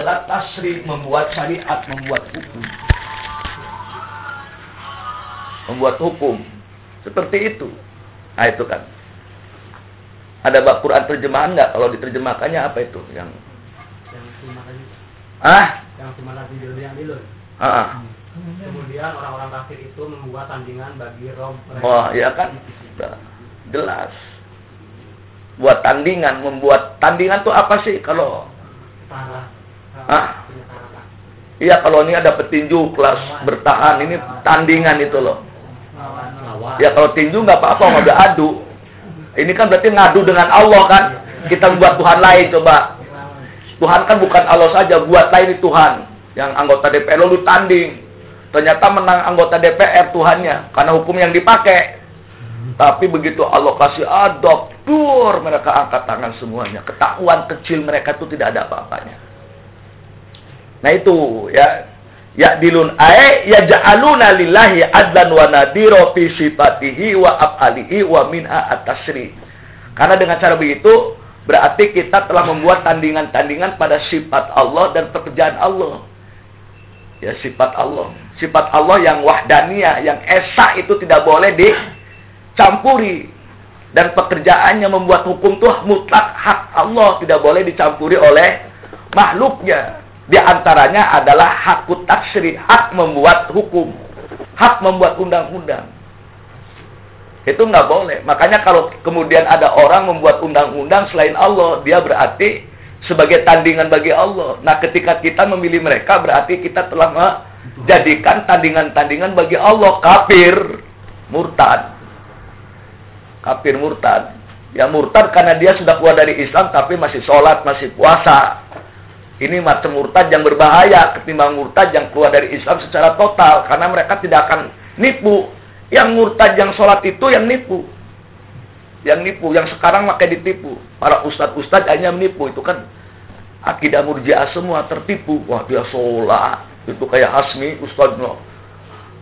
adalah tasri membuat syariat, membuat hukum. Membuat hukum. Seperti itu. Nah itu kan. Ada bab Quran terjemahan nggak? Kalau diterjemahkannya apa itu? Yang yang cuma tadi ah yang cuma lagi dulu yang dulu ah kemudian orang-orang kafir itu membuat tandingan bagi Rob mereka. oh ya kan jelas buat tandingan membuat tandingan tuh apa sih kalau. Ah. Tara. iya kalau ini ada petinju kelas bertahan ini tandingan itu loh ya kalau tinju nggak apa-apa nggak ada adu ini kan berarti ngadu dengan Allah kan kita buat Tuhan lain coba Tuhan kan bukan Allah saja, buat lain Tuhan. Yang anggota DPR lalu tanding. Ternyata menang anggota DPR Tuhannya. Karena hukum yang dipakai. Tapi begitu Allah kasih adab, mereka angkat tangan semuanya. Ketahuan kecil mereka itu tidak ada apa-apanya. Nah itu ya. Ya dilun ae ya ja'aluna lillahi adlan wa nadiro fi sifatihi wa af'alihi wa minha at-tasri. Karena dengan cara begitu Berarti kita telah membuat tandingan-tandingan pada sifat Allah dan pekerjaan Allah. Ya, sifat Allah. Sifat Allah yang wahdaniyah, yang esa itu tidak boleh dicampuri. Dan pekerjaannya membuat hukum itu mutlak hak Allah, tidak boleh dicampuri oleh makhluknya. Di antaranya adalah hak taksri, hak membuat hukum, hak membuat undang-undang. Itu nggak boleh. Makanya kalau kemudian ada orang membuat undang-undang selain Allah, dia berarti sebagai tandingan bagi Allah. Nah, ketika kita memilih mereka, berarti kita telah menjadikan tandingan-tandingan bagi Allah. Kafir, murtad. Kafir murtad. Ya murtad karena dia sudah keluar dari Islam tapi masih sholat, masih puasa. Ini macam murtad yang berbahaya ketimbang murtad yang keluar dari Islam secara total. Karena mereka tidak akan nipu yang murtad yang sholat itu yang nipu. Yang nipu, yang sekarang makai ditipu. Para ustadz-ustadz hanya menipu. Itu kan akidah murjiah semua tertipu. Wah dia sholat. Itu kayak Hasmi, no.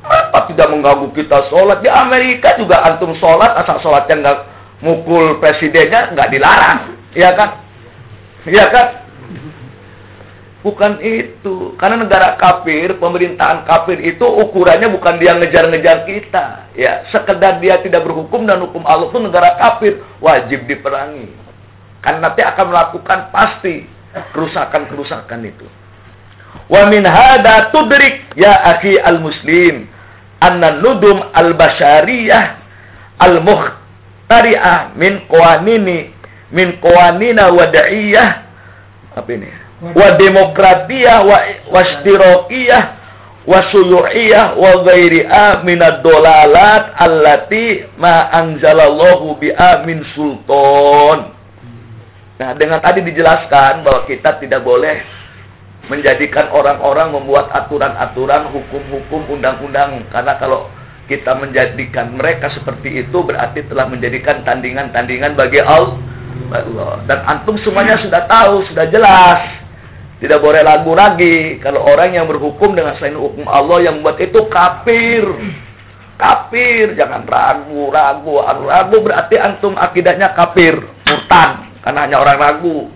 Apa tidak mengganggu kita sholat? Di Amerika juga antum sholat, asal sholatnya nggak mukul presidennya, nggak dilarang. Iya kan? Iya kan? Bukan itu. Karena negara kafir, pemerintahan kafir itu ukurannya bukan dia ngejar-ngejar kita. Ya, sekedar dia tidak berhukum dan hukum Allah itu negara kafir wajib diperangi. Karena nanti akan melakukan pasti kerusakan-kerusakan itu. Wa min hada tudrik ya akhi al-muslim anna nudum al-bashariyah al-mukhtari'ah min qawanini min qawanina wada'iyah apa ini? Wa demokratiyah wa wastirokiyah wa suyu'iyah wa ghairi'a minad dolalat allati ma anzalallahu bi'a min sultan. Nah, dengan tadi dijelaskan bahwa kita tidak boleh menjadikan orang-orang membuat aturan-aturan, hukum-hukum, undang-undang. Karena kalau kita menjadikan mereka seperti itu berarti telah menjadikan tandingan-tandingan bagi Allah. Dan antum semuanya sudah tahu, sudah jelas tidak boleh ragu lagi kalau orang yang berhukum dengan selain hukum Allah yang buat itu kafir. Kafir, jangan ragu, ragu, ragu berarti antum akidahnya kafir, murtad karena hanya orang ragu.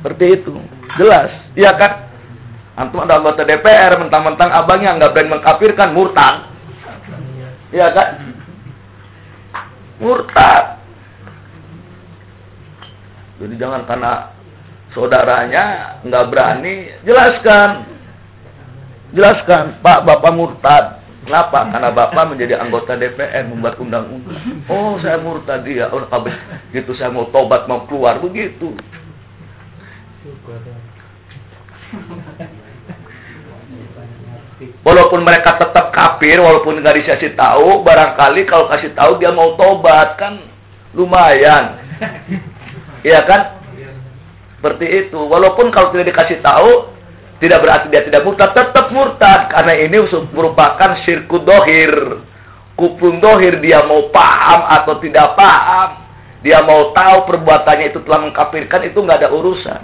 Seperti itu. Jelas, iya kan? Antum ada anggota DPR mentang-mentang abangnya nggak berani mengkafirkan murtad. Iya kan? Murtad. Jadi jangan karena saudaranya nggak berani jelaskan. Jelaskan Pak Bapak murtad. Kenapa? Karena Bapak menjadi anggota DPR membuat undang-undang. Oh saya murtad dia oh kabeh gitu saya mau tobat mau keluar. Begitu. Walaupun mereka tetap kafir, walaupun nggak dikasih tahu, barangkali kalau kasih tahu dia mau tobat kan lumayan, iya kan? Seperti itu. Walaupun kalau tidak dikasih tahu, tidak berarti dia tidak murtad, tetap murtad. Karena ini merupakan sirku dohir. Kupun dohir, dia mau paham atau tidak paham. Dia mau tahu perbuatannya itu telah mengkafirkan, itu nggak ada urusan.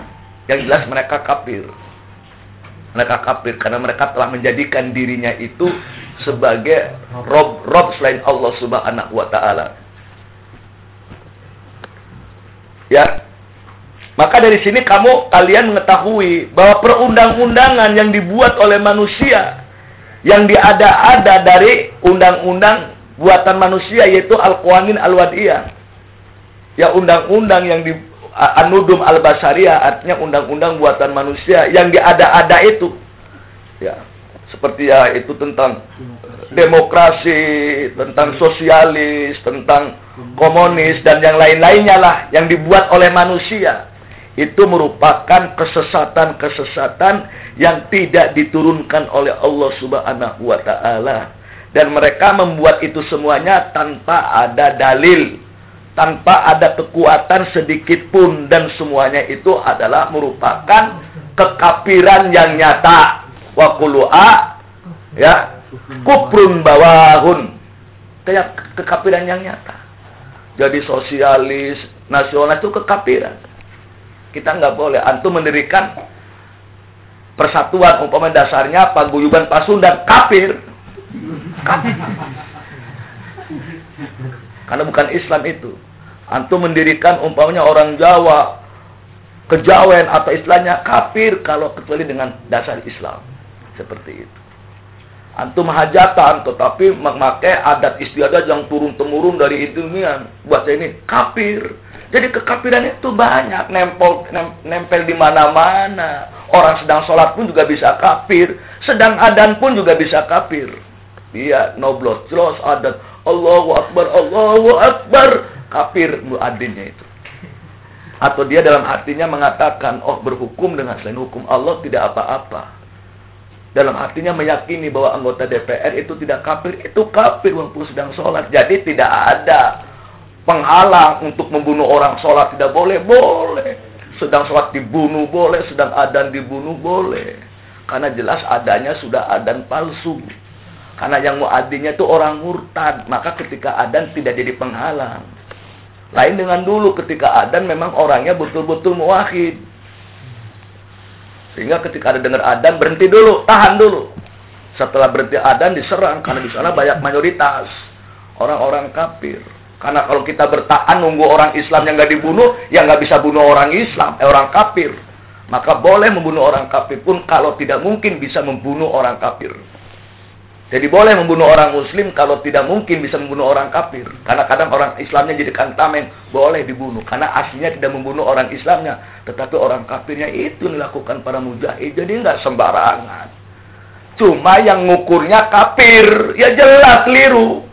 Yang jelas mereka kafir. Mereka kafir karena mereka telah menjadikan dirinya itu sebagai rob rob selain Allah Subhanahu wa taala. Ya, Maka dari sini kamu kalian mengetahui bahwa perundang-undangan yang dibuat oleh manusia yang diada-ada dari undang-undang buatan manusia yaitu Al-Qawanin Al-Wadiyah. Ya undang-undang yang di Anudum Al-Basariyah artinya undang-undang buatan manusia yang diada-ada itu. Ya, seperti ya itu tentang demokrasi, tentang sosialis, tentang komunis dan yang lain-lainnya lah yang dibuat oleh manusia itu merupakan kesesatan-kesesatan yang tidak diturunkan oleh Allah Subhanahu wa taala. Dan mereka membuat itu semuanya tanpa ada dalil. Tanpa ada kekuatan sedikit pun. Dan semuanya itu adalah merupakan kekafiran yang nyata. Wa a ya kuprun bawahun. Kayak kekafiran yang nyata. Jadi sosialis nasional itu kekafiran kita nggak boleh. Antum mendirikan persatuan umpama dasarnya paguyuban Pasundan kafir. Kafir. Karena bukan Islam itu. Antum mendirikan umpamanya orang Jawa kejawen atau istilahnya kafir kalau kecuali dengan dasar Islam. Seperti itu. Antum hajatan tetapi memakai adat istiadat yang turun temurun dari itu buat ini kafir jadi kekafiran itu banyak, nempel nempel di mana-mana. Orang sedang sholat pun juga bisa kafir, sedang adan pun juga bisa kafir. Iya, noblos, jelas adan. Allahu Akbar, Allahu Akbar. Kafir muadinnya itu. Atau dia dalam hatinya mengatakan, oh berhukum dengan selain hukum Allah tidak apa-apa. Dalam hatinya meyakini bahwa anggota DPR itu tidak kafir, itu kafir walaupun sedang sholat. Jadi tidak ada penghalang untuk membunuh orang sholat tidak boleh, boleh. Sedang sholat dibunuh boleh, sedang adan dibunuh boleh. Karena jelas adanya sudah adan palsu. Karena yang muadinya itu orang murtad, maka ketika adan tidak jadi penghalang. Lain dengan dulu ketika adan memang orangnya betul-betul muwahid. Sehingga ketika ada dengar adan berhenti dulu, tahan dulu. Setelah berhenti adan diserang karena di sana banyak mayoritas orang-orang kafir. Karena kalau kita bertahan nunggu orang Islam yang nggak dibunuh, ya nggak bisa bunuh orang Islam, eh, orang kafir. Maka boleh membunuh orang kafir pun kalau tidak mungkin bisa membunuh orang kafir. Jadi boleh membunuh orang muslim kalau tidak mungkin bisa membunuh orang kafir. Karena kadang orang Islamnya jadi tameng, boleh dibunuh. Karena aslinya tidak membunuh orang Islamnya. Tetapi orang kafirnya itu dilakukan para mujahid. Jadi nggak sembarangan. Cuma yang ngukurnya kafir. Ya jelas keliru.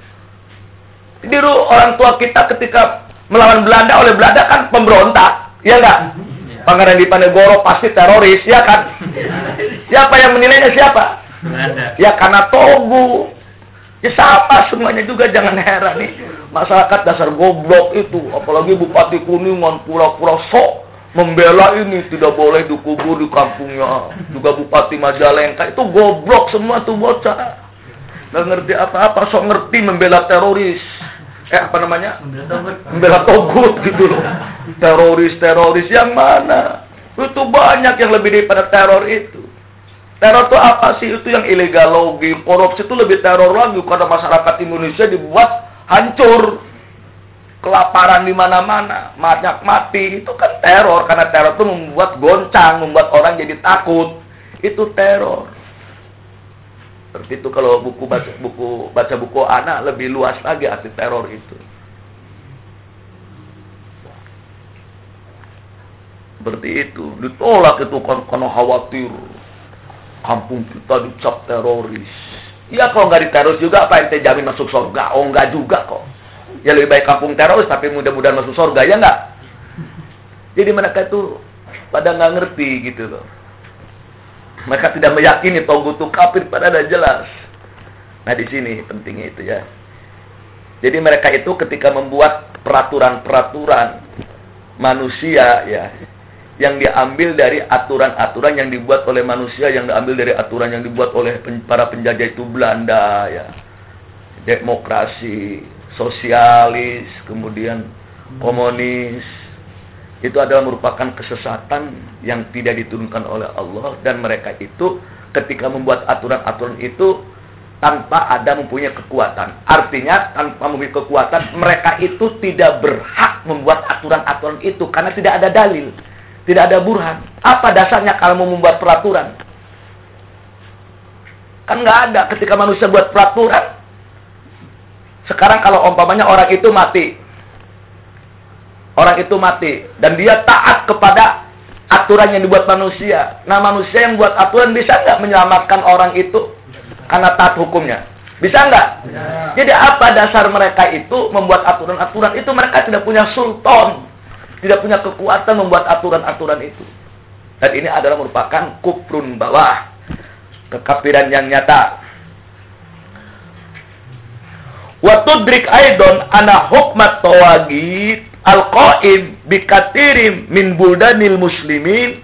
Dulu orang tua kita ketika melawan Belanda oleh Belanda kan pemberontak, ya enggak? Pangeran Diponegoro pasti teroris, ya kan? Siapa yang menilainya siapa? Ya karena Togu. Ya sama semuanya juga jangan heran nih. Masyarakat dasar goblok itu, apalagi Bupati Kuningan pura-pura sok membela ini. Tidak boleh dikubur di kampungnya. Juga Bupati Majalengka. Itu goblok semua tuh bocah. Nggak ngerti apa-apa, sok ngerti membela teroris. Eh apa namanya? Membela togut. Gitu loh. Teroris teroris yang mana? Itu banyak yang lebih daripada teror itu teror itu apa sih? Itu yang ilegal lagi korupsi itu lebih teror lagi karena masyarakat Indonesia dibuat hancur. Kelaparan di mana-mana banyak mati. Itu kan teror karena teror itu membuat goncang membuat orang jadi takut. Itu teror. Seperti itu kalau buku baca buku baca buku anak lebih luas lagi arti teror itu. Seperti itu. Ditolak itu karena khawatir kampung kita dicap teroris. Ya kalau nggak diteroris juga apa ente jamin masuk surga? Oh nggak juga kok. Ya lebih baik kampung teroris tapi mudah-mudahan masuk surga ya nggak? Jadi mereka itu pada nggak ngerti gitu loh. Mereka tidak meyakini Togut itu kafir padahal jelas. Nah di sini pentingnya itu ya. Jadi mereka itu ketika membuat peraturan-peraturan manusia ya yang diambil dari aturan-aturan yang dibuat oleh manusia yang diambil dari aturan yang dibuat oleh para penjajah itu Belanda ya demokrasi sosialis kemudian komunis itu adalah merupakan kesesatan yang tidak diturunkan oleh Allah dan mereka itu ketika membuat aturan-aturan itu tanpa ada mempunyai kekuatan. Artinya tanpa mempunyai kekuatan mereka itu tidak berhak membuat aturan-aturan itu karena tidak ada dalil. Tidak ada burhan. Apa dasarnya kalau mau membuat peraturan? Kan nggak ada ketika manusia buat peraturan. Sekarang kalau umpamanya orang itu mati. Orang itu mati. Dan dia taat kepada aturan yang dibuat manusia. Nah manusia yang buat aturan bisa nggak menyelamatkan orang itu? Karena taat hukumnya. Bisa nggak? Ya. Jadi apa dasar mereka itu membuat aturan-aturan itu mereka tidak punya sultan. Tidak punya kekuatan membuat aturan-aturan itu. Dan ini adalah merupakan kuprun bawah kekafiran yang nyata. Wa tudrik aidon ana hukmat tawagid al-qaim bikatirim min buldanil muslimin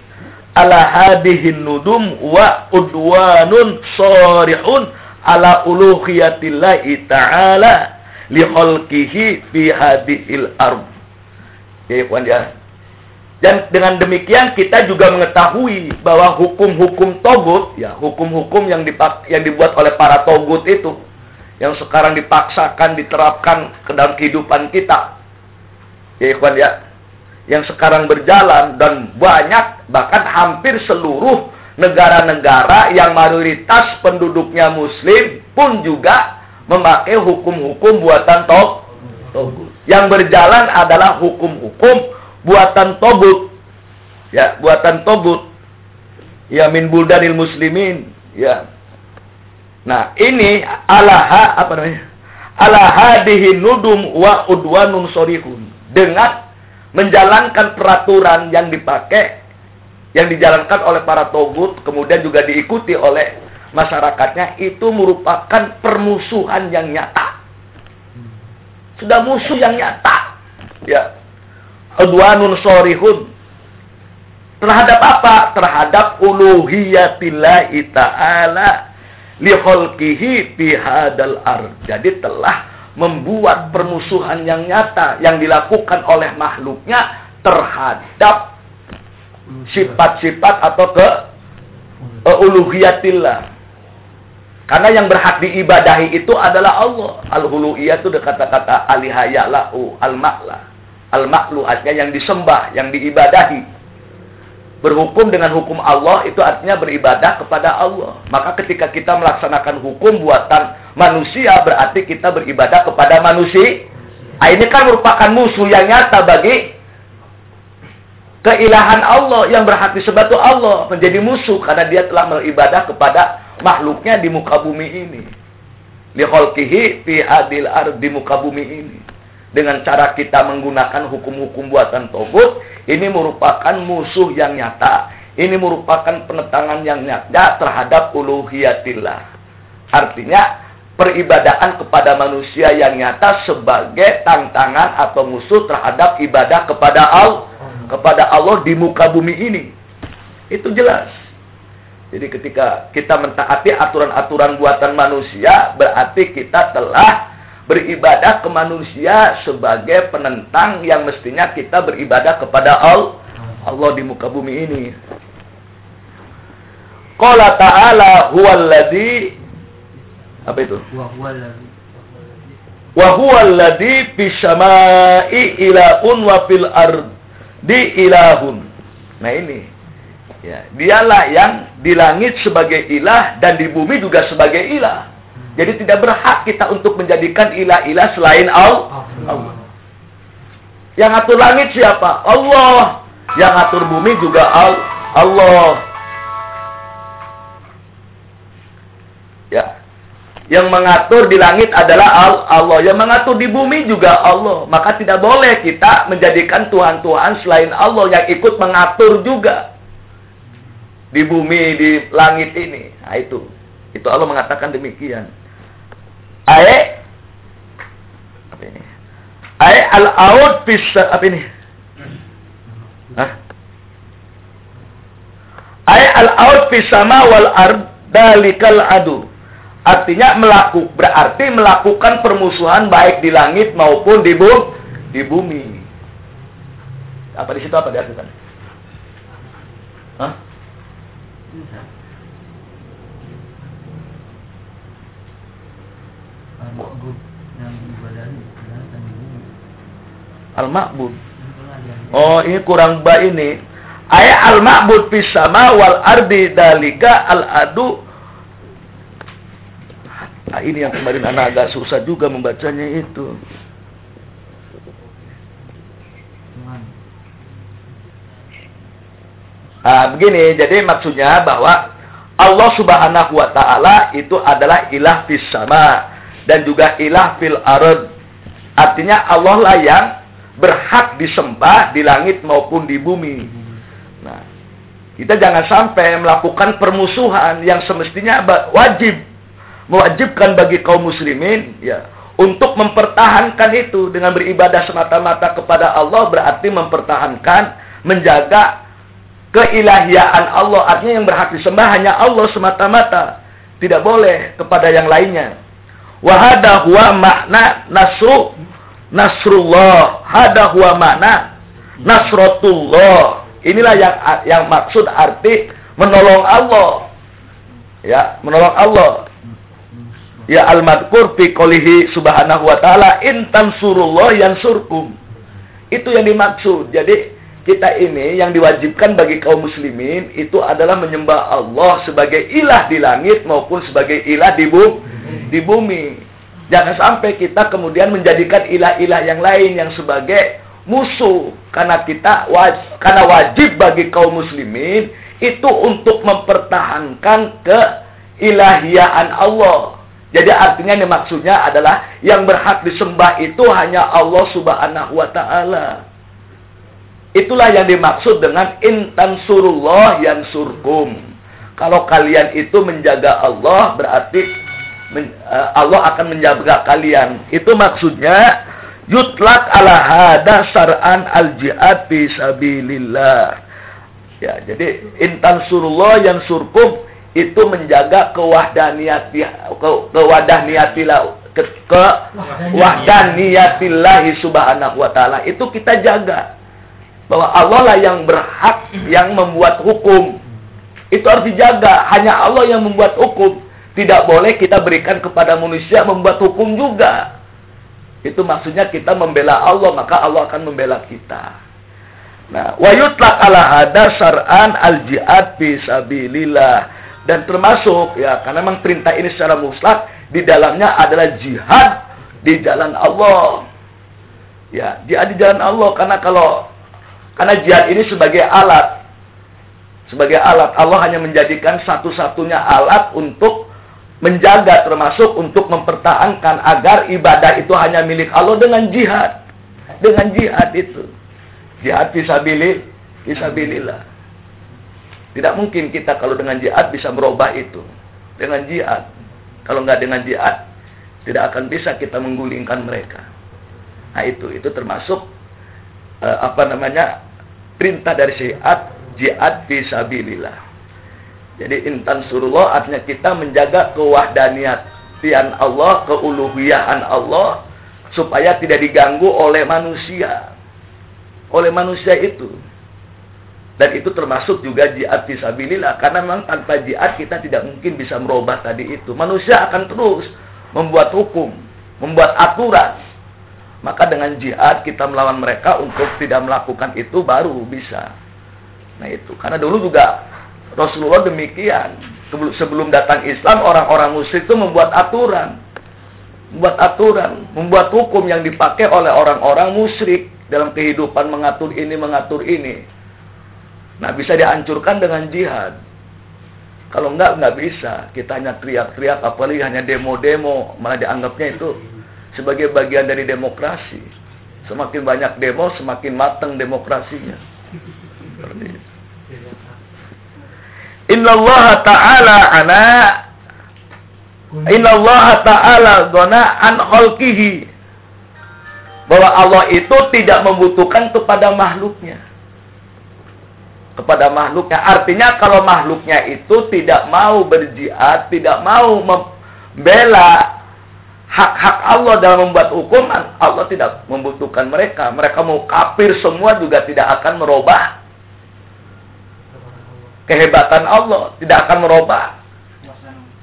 ala hadihin nudum wa udwanun sarihun ala uluhiyatillahi ta'ala li khalqihi fi hadhil ard. Ya, ya. Dan dengan demikian kita juga mengetahui bahwa hukum-hukum togut, ya hukum-hukum yang, dipak, yang dibuat oleh para togut itu, yang sekarang dipaksakan diterapkan ke dalam kehidupan kita, ya ikhwan ya, yang sekarang berjalan dan banyak bahkan hampir seluruh negara-negara yang mayoritas penduduknya Muslim pun juga memakai hukum-hukum buatan togut. Yang berjalan adalah hukum-hukum buatan tobut. Ya buatan tobut. Ya min buldanil muslimin. Ya. Nah ini alaha apa namanya? Alaha nudum wa udwanun sorihun. Dengan menjalankan peraturan yang dipakai yang dijalankan oleh para togut kemudian juga diikuti oleh masyarakatnya itu merupakan permusuhan yang nyata sudah musuh yang nyata ya udwanun sorihun terhadap apa? Terhadap uluhiyatillahi ta'ala li khalqihi fi hadal ar. Jadi telah membuat permusuhan yang nyata yang dilakukan oleh makhluknya terhadap sifat-sifat atau ke uh, uluhiyatillah. Karena yang berhak diibadahi itu adalah Allah. Al-huluiyah itu kata-kata alihaya lahu al-ma'la. Al-maklu artinya yang disembah, yang diibadahi. Berhukum dengan hukum Allah itu artinya beribadah kepada Allah. Maka ketika kita melaksanakan hukum buatan manusia berarti kita beribadah kepada manusia. Nah, ini kan merupakan musuh yang nyata bagi keilahan Allah yang berhak disebut Allah menjadi musuh karena dia telah beribadah kepada makhluknya di muka bumi ini. Li khalqihi fi adil di muka bumi ini dengan cara kita menggunakan hukum-hukum buatan togut, ini merupakan musuh yang nyata. Ini merupakan penentangan yang nyata terhadap uluhiyatillah. Artinya, peribadahan kepada manusia yang nyata sebagai tantangan atau musuh terhadap ibadah kepada Allah, kepada Allah di muka bumi ini. Itu jelas. Jadi ketika kita mentaati aturan-aturan buatan manusia, berarti kita telah beribadah ke manusia sebagai penentang yang mestinya kita beribadah kepada Allah, Allah di muka bumi ini. Qala ta'ala huwallazi apa itu? Wa huwallazi fis samai ilahun wa fil ardi ilahun. Nah ini. Ya, dialah yang di langit sebagai ilah dan di bumi juga sebagai ilah. Jadi tidak berhak kita untuk menjadikan ilah-ilah selain Allah. Yang atur langit siapa? Allah. Yang atur bumi juga Allah. Ya. Yang mengatur di langit adalah Allah. Yang mengatur di bumi juga Allah. Maka tidak boleh kita menjadikan Tuhan-Tuhan selain Allah yang ikut mengatur juga. Di bumi, di langit ini. Nah itu. Itu Allah mengatakan demikian. Ae apa ini? Ae al-aud bisa apa ini? Ae al-aud sama wal ard dalikal adu. Artinya melakukan berarti melakukan permusuhan baik di langit maupun di bumi. Di bumi. Apa di situ apa diartikan? Hah? Al-ma'bud. Oh, ini kurang ba ini. Ayat al-ma'bud fis sama wal ardi dalika al-adu Nah, ini yang kemarin anak agak susah juga membacanya itu. Nah, begini, jadi maksudnya bahwa Allah Subhanahu wa taala itu adalah ilah fis sama dan juga ilah fil ard. Artinya Allah lah yang berhak disembah di langit maupun di bumi. Nah, kita jangan sampai melakukan permusuhan yang semestinya wajib mewajibkan bagi kaum muslimin ya untuk mempertahankan itu dengan beribadah semata-mata kepada Allah berarti mempertahankan menjaga keilahian Allah artinya yang berhak disembah hanya Allah semata-mata tidak boleh kepada yang lainnya wahada huwa makna nasru nasrullah hada huwa makna nasratullah Inilah yang yang maksud arti menolong Allah. Ya, menolong Allah. Ya al-madkur fi qolihi subhanahu wa ta'ala in tansurullah yansurkum. Itu yang dimaksud. Jadi kita ini yang diwajibkan bagi kaum muslimin itu adalah menyembah Allah sebagai ilah di langit maupun sebagai ilah di bumi. Di bumi. Jangan sampai kita kemudian menjadikan ilah-ilah yang lain yang sebagai musuh karena kita waj karena wajib bagi kaum muslimin itu untuk mempertahankan keilahian Allah. Jadi artinya ini maksudnya adalah yang berhak disembah itu hanya Allah Subhanahu wa taala. Itulah yang dimaksud dengan intan surullah yang surkum. Kalau kalian itu menjaga Allah berarti eh, Allah akan menjaga kalian. Itu maksudnya yutlak ala hada sar'an al jihad fi sabilillah. Ya, jadi intan surullah yang surkum itu menjaga kewahdaniati ke, kewahdaniatilah ke, ke wahdaniyatillahi subhanahu wa taala itu kita jaga bahwa Allah lah yang berhak yang membuat hukum itu harus dijaga hanya Allah yang membuat hukum tidak boleh kita berikan kepada manusia membuat hukum juga itu maksudnya kita membela Allah, maka Allah akan membela kita. Nah, wa yutlaq ala hada syar'an al-jihad fi sabilillah. Dan termasuk ya karena memang perintah ini secara mutlak di dalamnya adalah jihad di jalan Allah. Ya, jihad di jalan Allah karena kalau karena jihad ini sebagai alat sebagai alat Allah hanya menjadikan satu-satunya alat untuk menjaga termasuk untuk mempertahankan agar ibadah itu hanya milik Allah dengan jihad. Dengan jihad itu. Jihad fisabilillah. Fisabilillah. Tidak mungkin kita kalau dengan jihad bisa merubah itu. Dengan jihad. Kalau nggak dengan jihad, tidak akan bisa kita menggulingkan mereka. Nah itu, itu termasuk uh, apa namanya perintah dari jihad, jihad fisabilillah. Jadi intan surullah artinya kita menjaga kewahdaniatan Allah, keuluhiyahan Allah supaya tidak diganggu oleh manusia. Oleh manusia itu. Dan itu termasuk juga jihad fisabilillah karena memang tanpa jihad kita tidak mungkin bisa merubah tadi itu. Manusia akan terus membuat hukum, membuat aturan. Maka dengan jihad kita melawan mereka untuk tidak melakukan itu baru bisa. Nah itu. Karena dulu juga Rasulullah demikian. Sebelum datang Islam, orang-orang musyrik itu membuat aturan. Membuat aturan, membuat hukum yang dipakai oleh orang-orang musyrik dalam kehidupan mengatur ini, mengatur ini. Nah, bisa dihancurkan dengan jihad. Kalau enggak, enggak bisa. Kita hanya teriak-teriak, apalagi hanya demo-demo. Malah dianggapnya itu sebagai bagian dari demokrasi. Semakin banyak demo, semakin matang demokrasinya. Inna Allah Ta'ala ana Inna Allah Ta'ala gona an khalqihi bahwa Allah itu tidak membutuhkan kepada makhluknya. Kepada makhluknya. Artinya kalau makhluknya itu tidak mau berjihad, tidak mau membela hak-hak Allah dalam membuat hukuman, Allah tidak membutuhkan mereka. Mereka mau kafir semua juga tidak akan merubah kehebatan Allah, tidak akan merubah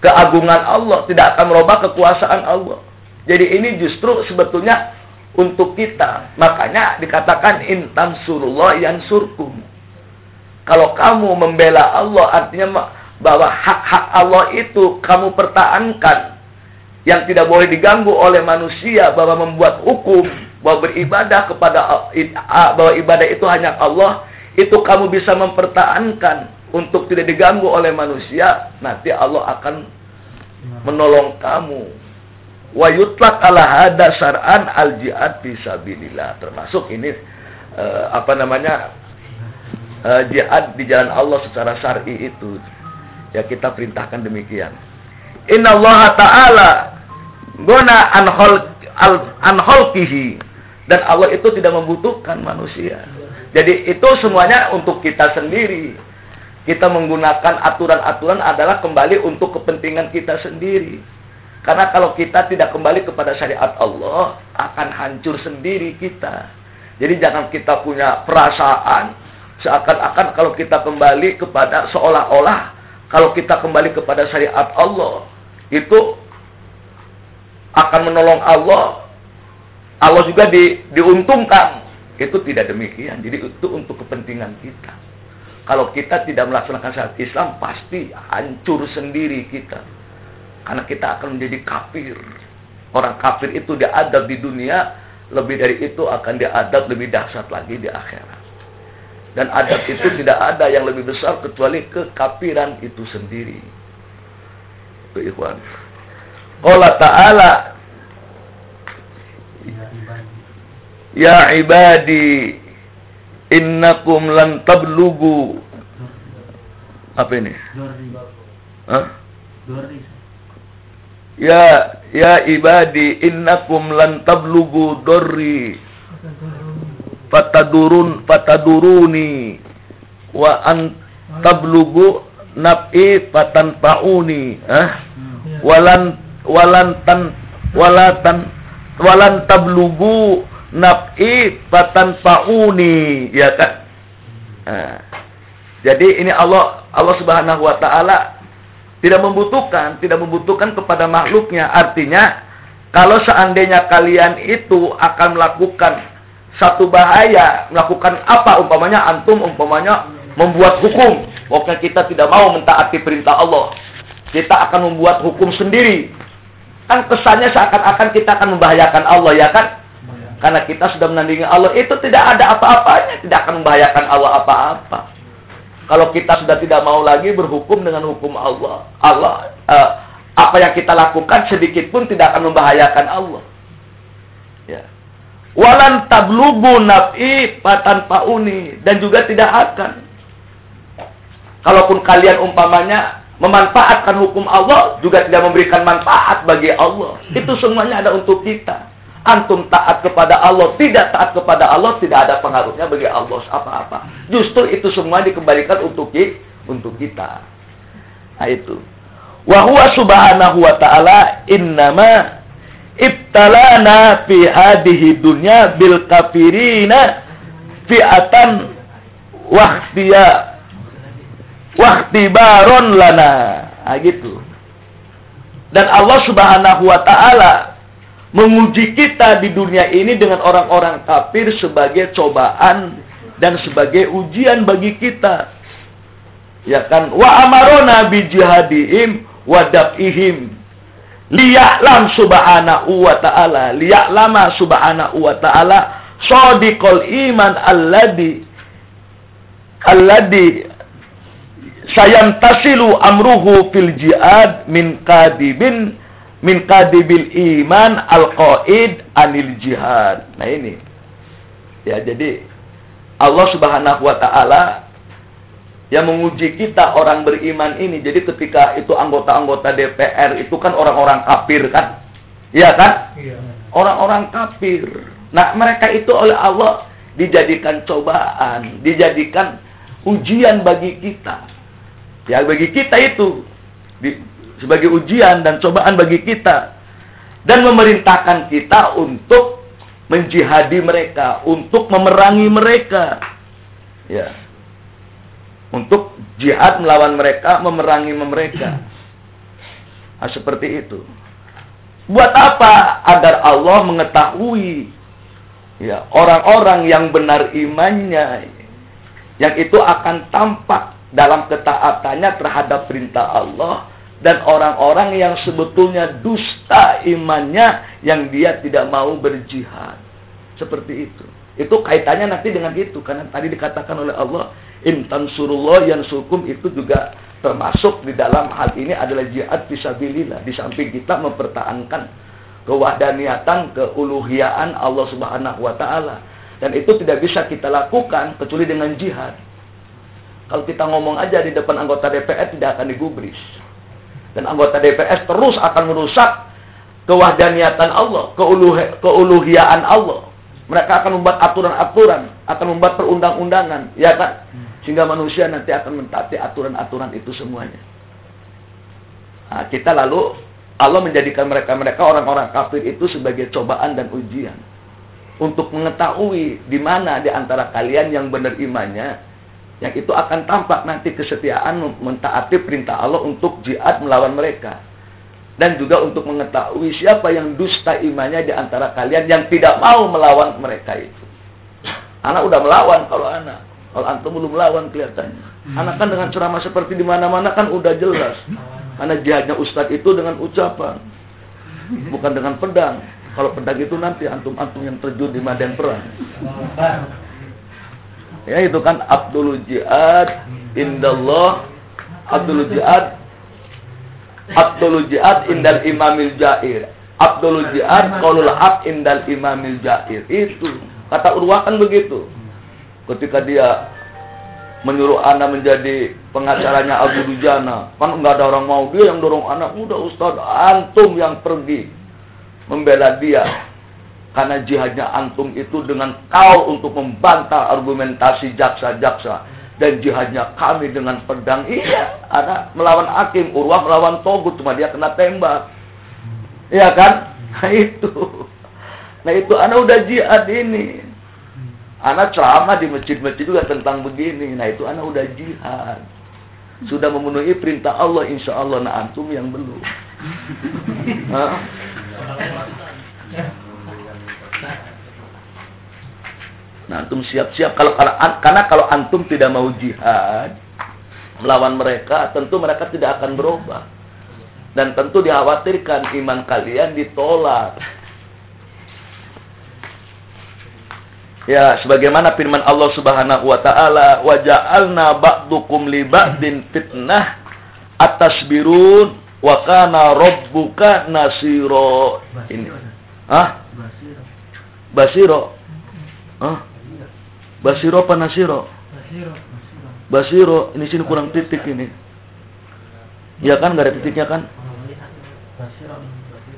keagungan Allah, tidak akan merubah kekuasaan Allah. Jadi ini justru sebetulnya untuk kita. Makanya dikatakan intan surullah yang surkum. Kalau kamu membela Allah artinya bahwa hak-hak Allah itu kamu pertahankan yang tidak boleh diganggu oleh manusia bahwa membuat hukum bahwa beribadah kepada bahwa ibadah itu hanya Allah itu kamu bisa mempertahankan untuk tidak diganggu oleh manusia nanti Allah akan menolong kamu. Wa yutlaq ala hada syar'an al jihad fisabilillah termasuk ini uh, apa namanya uh, jihad di jalan Allah secara syar'i itu. Ya kita perintahkan demikian. Inna Allah ta'ala guna an holkihi dan Allah itu tidak membutuhkan manusia. Jadi itu semuanya untuk kita sendiri. Kita menggunakan aturan-aturan adalah kembali untuk kepentingan kita sendiri. Karena kalau kita tidak kembali kepada syariat Allah, akan hancur sendiri kita. Jadi jangan kita punya perasaan seakan-akan kalau kita kembali kepada seolah-olah kalau kita kembali kepada syariat Allah itu akan menolong Allah Allah juga di, diuntungkan. Itu tidak demikian. Jadi itu untuk kepentingan kita. Kalau kita tidak melaksanakan syariat Islam, pasti hancur sendiri kita. Karena kita akan menjadi kafir. Orang kafir itu diadab di dunia, lebih dari itu akan diadab lebih dahsyat lagi di akhirat. Dan adab itu tidak ada yang lebih besar kecuali kekafiran itu sendiri. Itu ikhwan. Allah Ta'ala Ya ibadi. Innakum lan tablugu. Apa ini? Hah? Ya ya ibadi innakum lan tablugu dorri fatadurun fataduruni. Wa an tablugu naf'i fatanfa'uni. Ah walan walan tan walatan walan tablugu naf'i fatan fauni ya kan jadi ini Allah Allah Subhanahu wa taala tidak membutuhkan tidak membutuhkan kepada makhluknya. Artinya kalau seandainya kalian itu akan melakukan satu bahaya melakukan apa? Umpamanya antum umpamanya membuat hukum. Pokoknya kita tidak mau mentaati perintah Allah. Kita akan membuat hukum sendiri kan kesannya seakan-akan kita akan membahayakan Allah ya kan karena kita sudah menandingi Allah, itu tidak ada apa-apanya, tidak akan membahayakan Allah apa-apa. Kalau kita sudah tidak mau lagi berhukum dengan hukum Allah, Allah uh, apa yang kita lakukan sedikit pun tidak akan membahayakan Allah. Ya. Walan tablugu naf'i patan pauni dan juga tidak akan. Kalaupun kalian umpamanya memanfaatkan hukum Allah juga tidak memberikan manfaat bagi Allah. Itu semuanya ada untuk kita. Antum taat kepada Allah, tidak taat kepada Allah, tidak ada pengaruhnya bagi Allah apa-apa. Justru itu semua dikembalikan untuk untuk kita. Nah itu. Wa huwa subhanahu wa ta'ala innama ibtalana fi hadhihi dunya bil kafirina fi'atan wahtiya wahtibaron lana. Nah, gitu. Dan Allah Subhanahu wa taala menguji kita di dunia ini dengan orang-orang kafir sebagai cobaan dan sebagai ujian bagi kita. Ya kan? Wa amarona bi jihadihim wa dab'ihim. Liya'lam subhanahu wa ta'ala. Liya'lama subhanahu wa ta'ala. Sadiqul iman alladhi alladhi sayam tasilu amruhu fil jihad min kadibin min kadibil iman al-qaid anil jihad. Nah ini. Ya, jadi Allah Subhanahu wa taala yang menguji kita orang beriman ini. Jadi ketika itu anggota-anggota DPR itu kan orang-orang kafir kan? Iya kan? Iya. Orang-orang kafir. Nah, mereka itu oleh Allah dijadikan cobaan, dijadikan ujian bagi kita. Ya, bagi kita itu sebagai ujian dan cobaan bagi kita dan memerintahkan kita untuk menjihadi mereka, untuk memerangi mereka. Ya. Untuk jihad melawan mereka, memerangi mereka. Nah, seperti itu. Buat apa? Agar Allah mengetahui ya orang-orang yang benar imannya Yang itu akan tampak dalam ketaatannya terhadap perintah Allah dan orang-orang yang sebetulnya dusta imannya yang dia tidak mau berjihad. Seperti itu. Itu kaitannya nanti dengan itu karena tadi dikatakan oleh Allah intan surullah yang sukum itu juga termasuk di dalam hal ini adalah jihad fisabilillah di samping kita mempertahankan kewahdaniatan keuluhiaan Allah Subhanahu wa taala dan itu tidak bisa kita lakukan kecuali dengan jihad. Kalau kita ngomong aja di depan anggota DPR tidak akan digubris. Dan anggota DPR terus akan merusak kewahdaniatan Allah, keuluh keuluhiaan Allah. Mereka akan membuat aturan-aturan, akan membuat perundang-undangan, ya kan? Sehingga manusia nanti akan mentaati aturan-aturan itu semuanya. Nah, kita lalu Allah menjadikan mereka-mereka orang-orang kafir itu sebagai cobaan dan ujian. Untuk mengetahui di mana di antara kalian yang benar imannya, yang itu akan tampak nanti kesetiaan mentaati perintah Allah untuk jihad melawan mereka. Dan juga untuk mengetahui siapa yang dusta imannya di antara kalian yang tidak mau melawan mereka itu. Anak udah melawan kalau anak. Kalau antum belum melawan kelihatannya. Anak kan dengan ceramah seperti di mana-mana kan udah jelas. Karena jihadnya ustadz itu dengan ucapan. Bukan dengan pedang. Kalau pedang itu nanti antum-antum yang terjun di medan perang. Ya itu kan Abdul Jihad indallah Abdul Jihad Abdul Jihad indal imamil jair. Abdul Jihad qaulul haq indal imamil jair. Itu kata Urwah kan begitu. Ketika dia menyuruh anak menjadi pengacaranya Abu Dujana. Kan nggak ada orang mau dia yang dorong anak muda Ustaz. Antum yang pergi membela dia karena jihadnya antum itu dengan kau untuk membantah argumentasi jaksa-jaksa. Dan jihadnya kami dengan pedang. Iya, ada melawan hakim. Urwah melawan Togut. Cuma dia kena tembak. Iya kan? Nah itu. Nah itu anak udah jihad ini. Anak ceramah di masjid-masjid juga tentang begini. Nah itu anak udah jihad. Sudah memenuhi perintah Allah insya Allah. Nah antum yang belum. Nah, antum siap-siap kalau karena kalau antum tidak mau jihad melawan mereka, tentu mereka tidak akan berubah. Dan tentu dikhawatirkan iman kalian ditolak. Ya, sebagaimana firman Allah Subhanahu wa taala, "Wa ja'alna ba'dukum li ba'din fitnah atasbirun wa kana rabbuka nasiro." Ini. Ah? Basiro. Ah? Basiro apa Nasiro? Basiro. Basiro. Ini sini kurang titik ini. Iya kan nggak ada titiknya kan?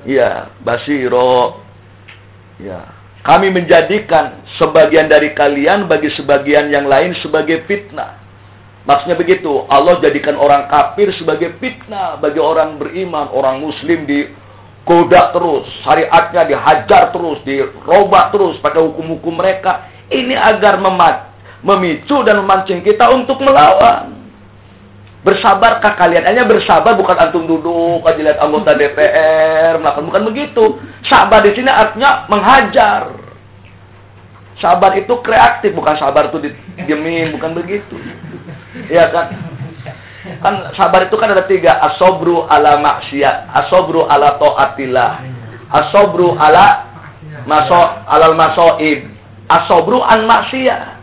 Iya, Basiro. Ya. Kami menjadikan sebagian dari kalian bagi sebagian yang lain sebagai fitnah. Maksudnya begitu, Allah jadikan orang kafir sebagai fitnah bagi orang beriman, orang muslim di goda terus, syariatnya dihajar terus, dirobak terus pada hukum-hukum mereka ini agar memat, memicu dan memancing kita untuk melawan. Bersabarkah kalian? Hanya bersabar bukan antum duduk aja lihat anggota DPR melakukan bukan begitu. Sabar di sini artinya menghajar. Sabar itu kreatif, bukan sabar itu diemin, bukan begitu. Iya kan? Kan sabar itu kan ada tiga. Asobru ala maksiat, asobru ala taatillah, asobru ala maso alal masoib, Asobru an maksiat.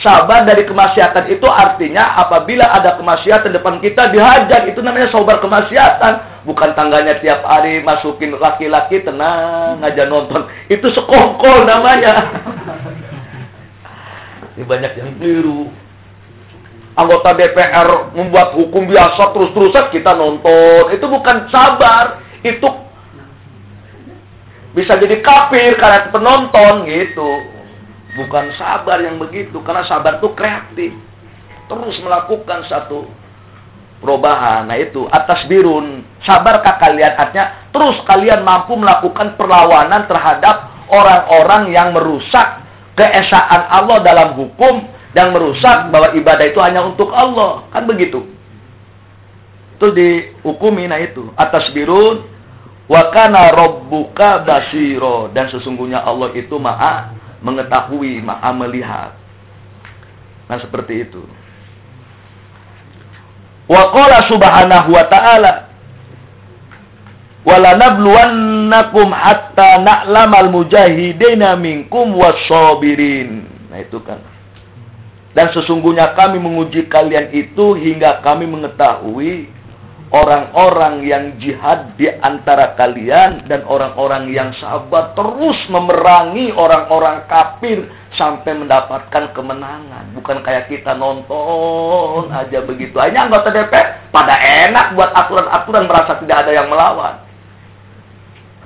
Sabar dari kemaksiatan itu artinya apabila ada kemaksiatan depan kita dihajar itu namanya sabar kemaksiatan. Bukan tangganya tiap hari masukin laki-laki tenang aja nonton. Itu sekongkol namanya. Ini banyak yang keliru. Anggota DPR membuat hukum biasa terus-terusan kita nonton. Itu bukan sabar. Itu bisa jadi kafir karena penonton gitu. Bukan sabar yang begitu, karena sabar itu kreatif. Terus melakukan satu perubahan. Nah itu, atas birun. Sabarkah kalian? Artinya, terus kalian mampu melakukan perlawanan terhadap orang-orang yang merusak keesaan Allah dalam hukum, yang merusak bahwa ibadah itu hanya untuk Allah. Kan begitu. Itu dihukumi, nah itu. Atas birun, wakana robbuka basiro. Dan sesungguhnya Allah itu maha mengetahui, maha melihat. Nah seperti itu. Wa qala subhanahu wa ta'ala walanabluwannakum hatta na'lamal mujahidina minkum wassabirin. Nah itu kan. Dan sesungguhnya kami menguji kalian itu hingga kami mengetahui orang-orang yang jihad di antara kalian dan orang-orang yang sabar terus memerangi orang-orang kafir sampai mendapatkan kemenangan. Bukan kayak kita nonton aja begitu. Hanya anggota DPR pada enak buat aturan-aturan merasa tidak ada yang melawan.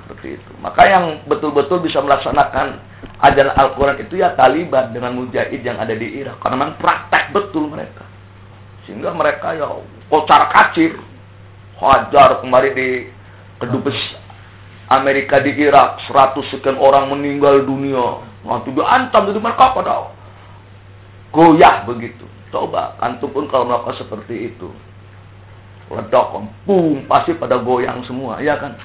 Seperti itu. Maka yang betul-betul bisa melaksanakan ajaran Al-Quran itu ya Taliban dengan mujahid yang ada di Irak. Karena memang praktek betul mereka. Sehingga mereka ya kocar kacir hajar kemarin di kedubes Amerika di Irak. 100 sekian orang meninggal dunia. Nanti diantam jadi mereka pada goyah begitu. Coba antum pun kalau melakukan seperti itu. Ledakan pum pasti pada goyang semua ya kan?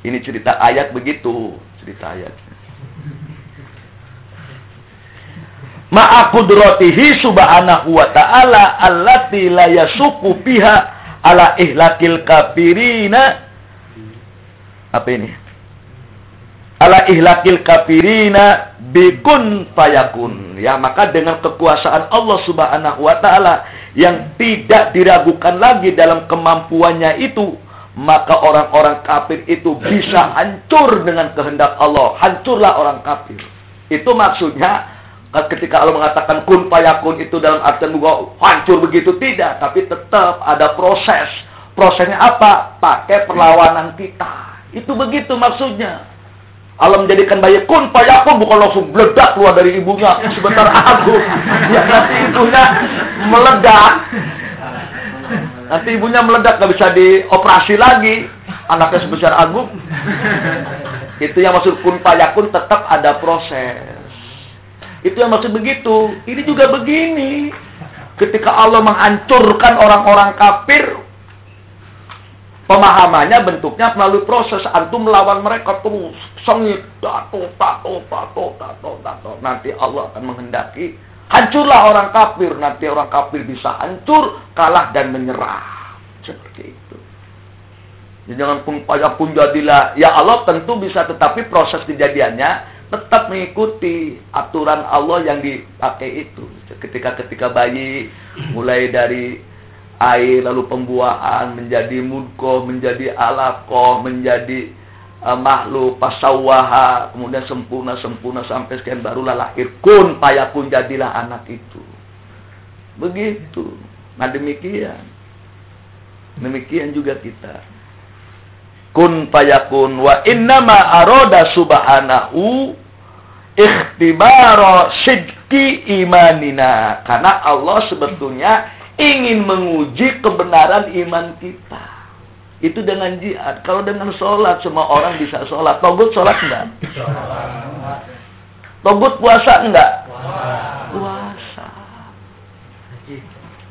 Ini cerita ayat begitu cerita ayat ma'akudratihi subhanahu wa ta'ala allati la yasuku biha ala ihlakil kafirina apa ini? Ala ihlakil kafirina bikun fayakun. Ya maka dengan kekuasaan Allah subhanahu wa ta'ala yang tidak diragukan lagi dalam kemampuannya itu maka orang-orang kafir itu bisa hancur dengan kehendak Allah. Hancurlah orang kafir. Itu maksudnya ketika Allah mengatakan kun payakun itu dalam artian juga hancur begitu tidak, tapi tetap ada proses. Prosesnya apa? Pakai perlawanan kita. Itu begitu maksudnya. Allah menjadikan bayi kun payakun bukan langsung meledak keluar dari ibunya sebentar agung. Ya nanti ibunya meledak. Nanti ibunya meledak nggak bisa dioperasi lagi. Anaknya sebesar agung. Itu yang maksud kun payakun tetap ada proses. Itu yang maksud begitu. Ini juga begini. Ketika Allah menghancurkan orang-orang kafir, pemahamannya bentuknya melalui proses. Antum melawan mereka terus. Sengit tato tato tato tato tato nanti Allah akan menghendaki hancurlah orang kafir. Nanti orang kafir bisa hancur kalah dan menyerah. Seperti itu. Jangan pun pun jadilah. Ya Allah tentu bisa tetapi proses kejadiannya tetap mengikuti aturan Allah yang dipakai itu. Ketika ketika bayi mulai dari air lalu pembuahan menjadi mudko, menjadi alaqo, menjadi uh, makhluk pasawaha, kemudian sempurna sempurna sampai sekian barulah lahir kun payakun jadilah anak itu. Begitu. Nah demikian. Demikian juga kita kun payakun wa innama aroda subhanahu ikhtibaro sidki imanina. Karena Allah sebetulnya ingin menguji kebenaran iman kita. Itu dengan jihad. Kalau dengan sholat semua orang bisa sholat. Togut sholat enggak? Togut puasa enggak? Puasa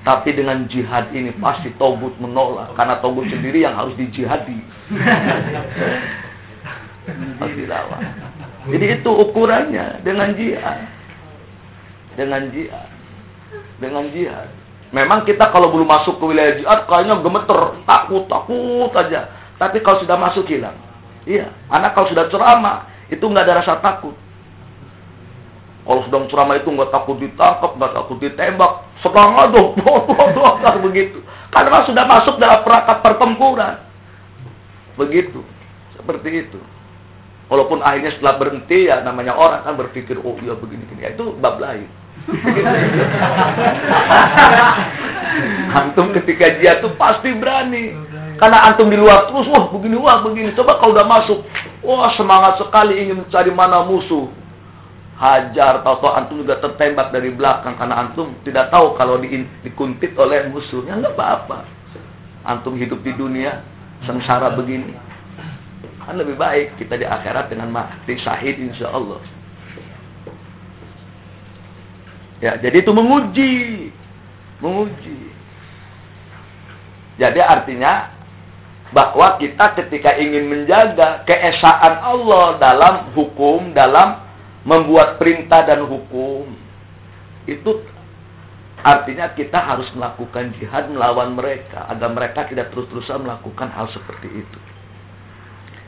tapi dengan jihad ini pasti togut menolak. Karena togut sendiri yang harus dijihadi. pasti lawan. Jadi itu ukurannya dengan jihad. Dengan jihad. Dengan jihad. Memang kita kalau belum masuk ke wilayah jihad kayaknya gemeter, takut, takut aja. Tapi kalau sudah masuk hilang. Iya, anak kalau sudah ceramah itu nggak ada rasa takut. Kalau sedang ceramah itu nggak takut ditangkap, nggak takut ditembak, sedang aduh, begitu. Karena sudah masuk dalam perangkat pertempuran. Begitu, seperti itu. Walaupun akhirnya setelah berhenti ya namanya orang kan berpikir oh iya begini gini ya, itu bab lain. antum ketika dia tuh pasti berani. Karena antum di luar terus, wah begini, wah begini. Coba kalau udah masuk, wah semangat sekali ingin mencari mana musuh hajar atau antum juga tertembak dari belakang karena antum tidak tahu kalau di, dikuntit oleh musuhnya. Nggak apa-apa. Antum hidup di dunia sengsara begini. Kan lebih baik kita di akhirat dengan mati syahid insya Allah. Ya jadi itu menguji. Menguji. Jadi artinya bahwa kita ketika ingin menjaga keesaan Allah dalam hukum dalam membuat perintah dan hukum itu artinya kita harus melakukan jihad melawan mereka agar mereka tidak terus-terusan melakukan hal seperti itu.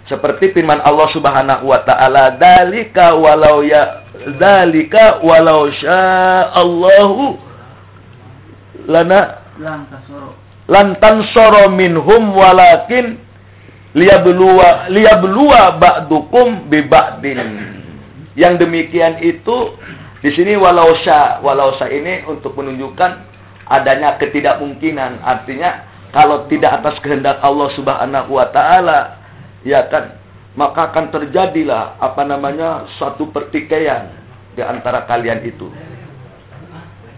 Seperti firman Allah Subhanahu wa taala, "Dalika walau ya dalika walau sya Allahu lana lantan soro minhum walakin liyabluwa liyabluwa ba'dukum bi ba'din." Yang demikian itu di sini walau sya, walau sya ini untuk menunjukkan adanya ketidakmungkinan. Artinya kalau tidak atas kehendak Allah Subhanahu wa taala, ya kan, maka akan terjadilah apa namanya suatu pertikaian di antara kalian itu.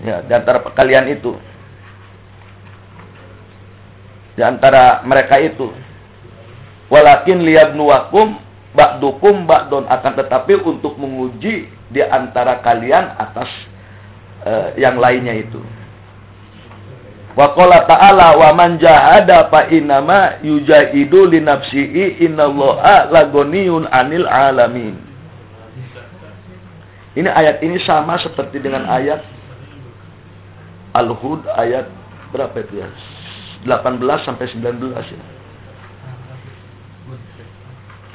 Ya, di antara kalian itu. Di antara mereka itu. Walakin liyabnuwakum ba'dukum ba'dun akan tetapi untuk menguji di antara kalian atas uh, yang lainnya itu. Wa qala ta'ala wa man jahada fa innama yujahidu li nafsihi innallaha lagoniyun 'anil alamin. Ini ayat ini sama seperti dengan ayat Al-Hud ayat berapa itu ya? 18 sampai 19 ya.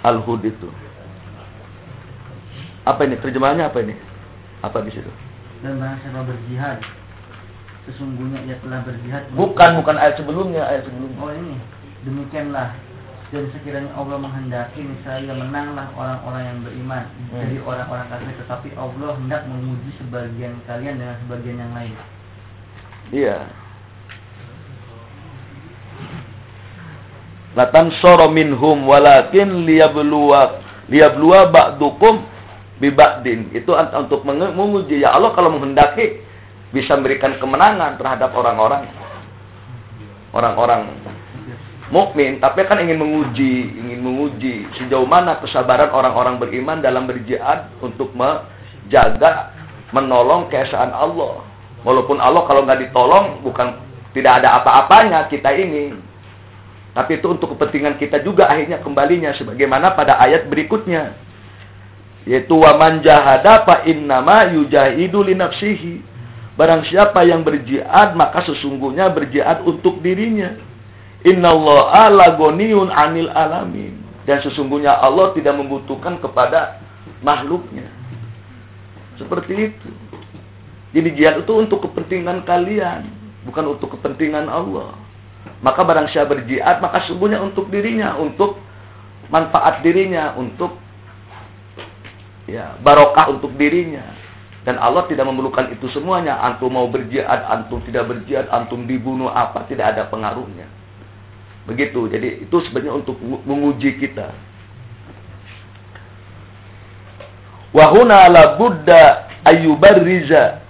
Al-Hud itu. Apa ini? Terjemahannya apa ini? Apa di situ? Dan bahasa siapa berjihad, sesungguhnya ia telah berjihad. Bukan, bukan ayat sebelumnya, ayat sebelumnya. Oh ini, demikianlah. Dan sekiranya Allah menghendaki, misalnya menanglah orang-orang yang beriman hmm. dari orang-orang kafir, tetapi Allah hendak menguji sebagian kalian dengan sebagian yang lain. Iya. Latan soro minhum walakin liyabluwa liyabluwa ba'dukum biba'din. Itu untuk menguji ya Allah kalau menghendaki bisa memberikan kemenangan terhadap orang-orang orang-orang mukmin, tapi kan ingin menguji, ingin menguji sejauh mana kesabaran orang-orang beriman dalam berjihad untuk menjaga, menolong keesaan Allah. Walaupun Allah kalau nggak ditolong bukan tidak ada apa-apanya kita ini. Tapi itu untuk kepentingan kita juga akhirnya kembalinya sebagaimana pada ayat berikutnya. Yaitu wa man jahada fa innama yujahidu li nafsihi. Barang siapa yang berjihad maka sesungguhnya berjihad untuk dirinya. Innallaha lagoniyun anil alamin. Dan sesungguhnya Allah tidak membutuhkan kepada makhluknya. Seperti itu. Jadi jihad itu untuk kepentingan kalian, bukan untuk kepentingan Allah. Maka barang siapa berjihad, maka sungguhnya untuk dirinya, untuk manfaat dirinya, untuk ya barokah untuk dirinya. Dan Allah tidak memerlukan itu semuanya. Antum mau berjihad, antum tidak berjihad, antum dibunuh apa, tidak ada pengaruhnya. Begitu. Jadi itu sebenarnya untuk menguji kita. Wahuna la Buddha riza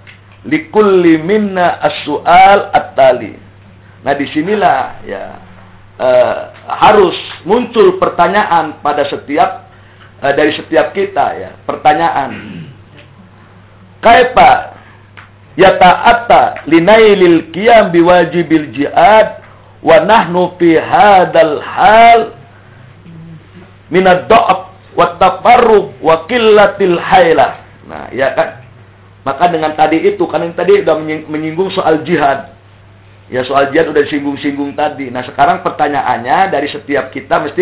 likulli minna as-su'al at-tali. Nah di sinilah ya uh, harus muncul pertanyaan pada setiap uh, dari setiap kita ya pertanyaan. Kaipa yata'atta linailil qiyam biwajibil jihad wa nahnu fi hadal hal min ad-dha'f wa tafarruq wa qillatil hailah. Nah, ya kan? Maka dengan tadi itu kan yang tadi sudah menyinggung soal jihad. Ya soal jihad udah singgung-singgung tadi. Nah sekarang pertanyaannya dari setiap kita mesti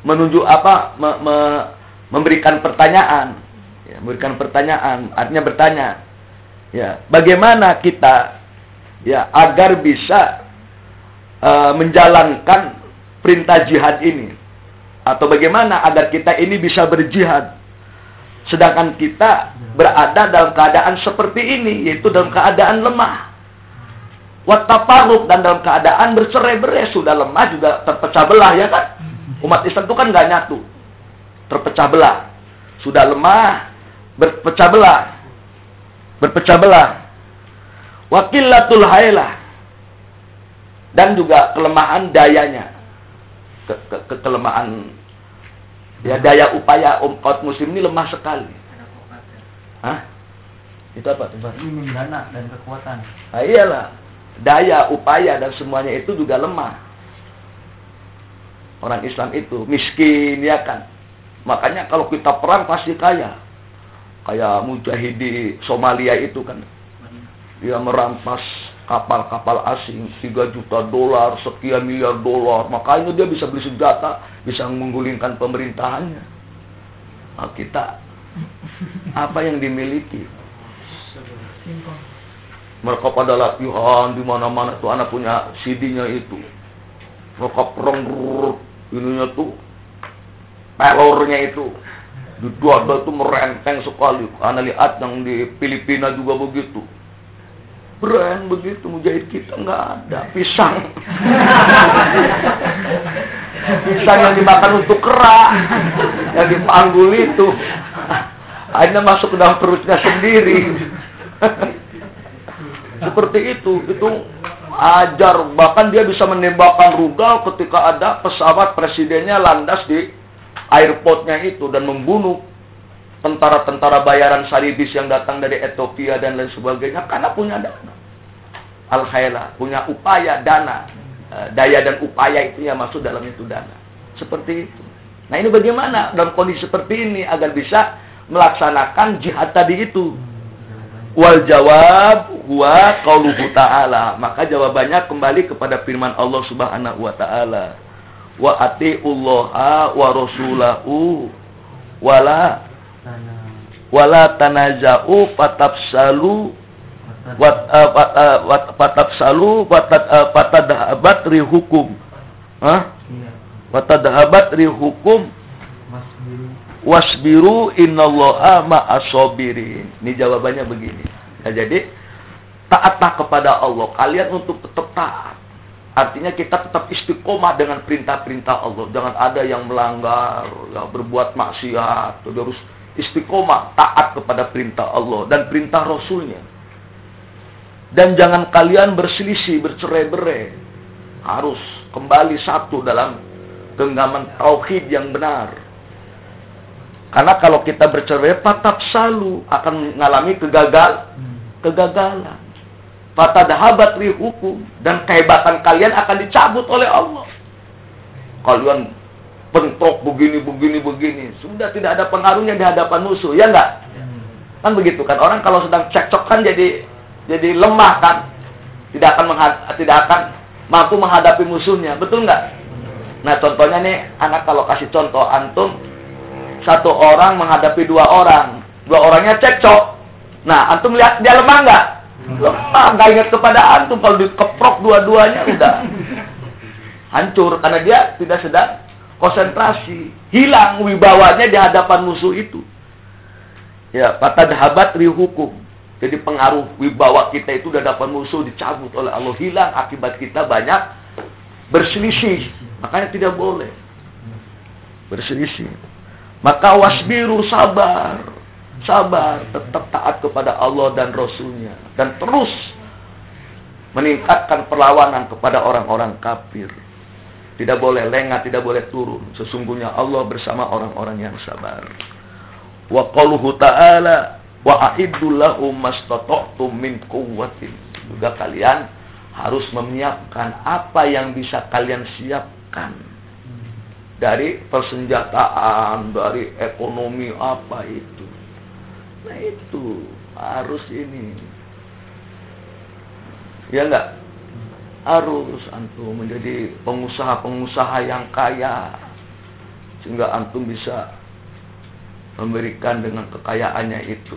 menunjuk apa? Me, me, memberikan pertanyaan. Ya, memberikan pertanyaan. Artinya bertanya. Ya, bagaimana kita ya agar bisa uh, menjalankan perintah jihad ini? Atau bagaimana agar kita ini bisa berjihad? Sedangkan kita berada dalam keadaan seperti ini, yaitu dalam keadaan lemah Wataparuk dan dalam keadaan bercerai-berai sudah lemah juga terpecah belah ya kan? Umat Islam itu kan nggak nyatu, terpecah belah. Sudah lemah, berpecah belah, berpecah belah. Wakilatul hailah dan juga kelemahan dayanya, ke, ke, ke kelemahan ya daya upaya umat muslim ini lemah sekali. Hah? Itu apa tuh? Ini dana dan kekuatan. Ah, iyalah daya, upaya dan semuanya itu juga lemah. Orang Islam itu miskin ya kan. Makanya kalau kita perang pasti kaya. kayak mujahid di Somalia itu kan dia merampas kapal-kapal asing 3 juta dolar sekian miliar dolar makanya dia bisa beli senjata bisa menggulingkan pemerintahannya nah, kita apa yang dimiliki mereka pada latihan di mana-mana tuh anak punya CD-nya itu. Mereka perang ininya tuh terornya itu. Di dua itu merenteng sekali. Anak lihat yang di Filipina juga begitu. Brand begitu mujahid kita nggak ada. Pisang. Pisang yang dimakan untuk kera yang dipanggul itu. Akhirnya masuk ke dalam perutnya sendiri seperti itu itu ajar bahkan dia bisa menembakkan rudal ketika ada pesawat presidennya landas di airportnya itu dan membunuh tentara-tentara bayaran salibis yang datang dari Ethiopia dan lain sebagainya karena punya dana. al khayla punya upaya dana. Eh, daya dan upaya itu yang masuk dalam itu dana. Seperti itu. Nah ini bagaimana dalam kondisi seperti ini agar bisa melaksanakan jihad tadi itu. Wal jawab huwa qauluhu ta'ala. Maka jawabannya kembali kepada firman Allah Subhanahu wa taala. Wa atiullaha wa rasulahu wala wala tanaza'u fatafsalu fatafsalu fatadhabat rihukum Hah? Watadhabat rihukum wasbiru innallaha ma'asobirin. Ini jawabannya begini. Nah, jadi taatlah kepada Allah. Kalian untuk tetap taat. Artinya kita tetap istiqomah dengan perintah-perintah Allah. Jangan ada yang melanggar, ya, berbuat maksiat. Harus istiqomah, taat kepada perintah Allah dan perintah Rasulnya. Dan jangan kalian berselisih, bercerai-berai. Harus kembali satu dalam genggaman tauhid yang benar. Karena kalau kita bercerai, patap salu akan mengalami kegagal, kegagalan. Fatadahabat hukum dan kehebatan kalian akan dicabut oleh Allah. Kalian bentrok begini begini begini sudah tidak ada pengaruhnya di hadapan musuh ya enggak? Kan begitu kan? Orang kalau sedang cekcok kan jadi jadi lemah kan? Tidak akan tidak akan mampu menghadapi musuhnya. Betul enggak? Nah contohnya nih anak kalau kasih contoh antum satu orang menghadapi dua orang dua orangnya cekcok nah antum lihat dia lemah enggak lemah nggak ingat kepada antum kalau dikeprok dua-duanya udah hancur karena dia tidak sedang konsentrasi, hilang wibawanya di hadapan musuh itu. Ya, kata dahabat hukum. Jadi pengaruh wibawa kita itu di hadapan musuh dicabut oleh Allah hilang akibat kita banyak berselisih. Makanya tidak boleh berselisih. Maka wasbiru sabar. Sabar, tetap taat kepada Allah dan Rasulnya. Dan terus meningkatkan perlawanan kepada orang-orang kafir. Tidak boleh lengah, tidak boleh turun. Sesungguhnya Allah bersama orang-orang yang sabar. Wa qaluhu ta'ala wa a'iddu lahum mastata'tum min quwwatin. Juga kalian harus menyiapkan apa yang bisa kalian siapkan. Dari persenjataan, dari ekonomi apa itu. Nah itu harus ini. Ya enggak? harus antum menjadi pengusaha-pengusaha yang kaya sehingga antum bisa memberikan dengan kekayaannya itu.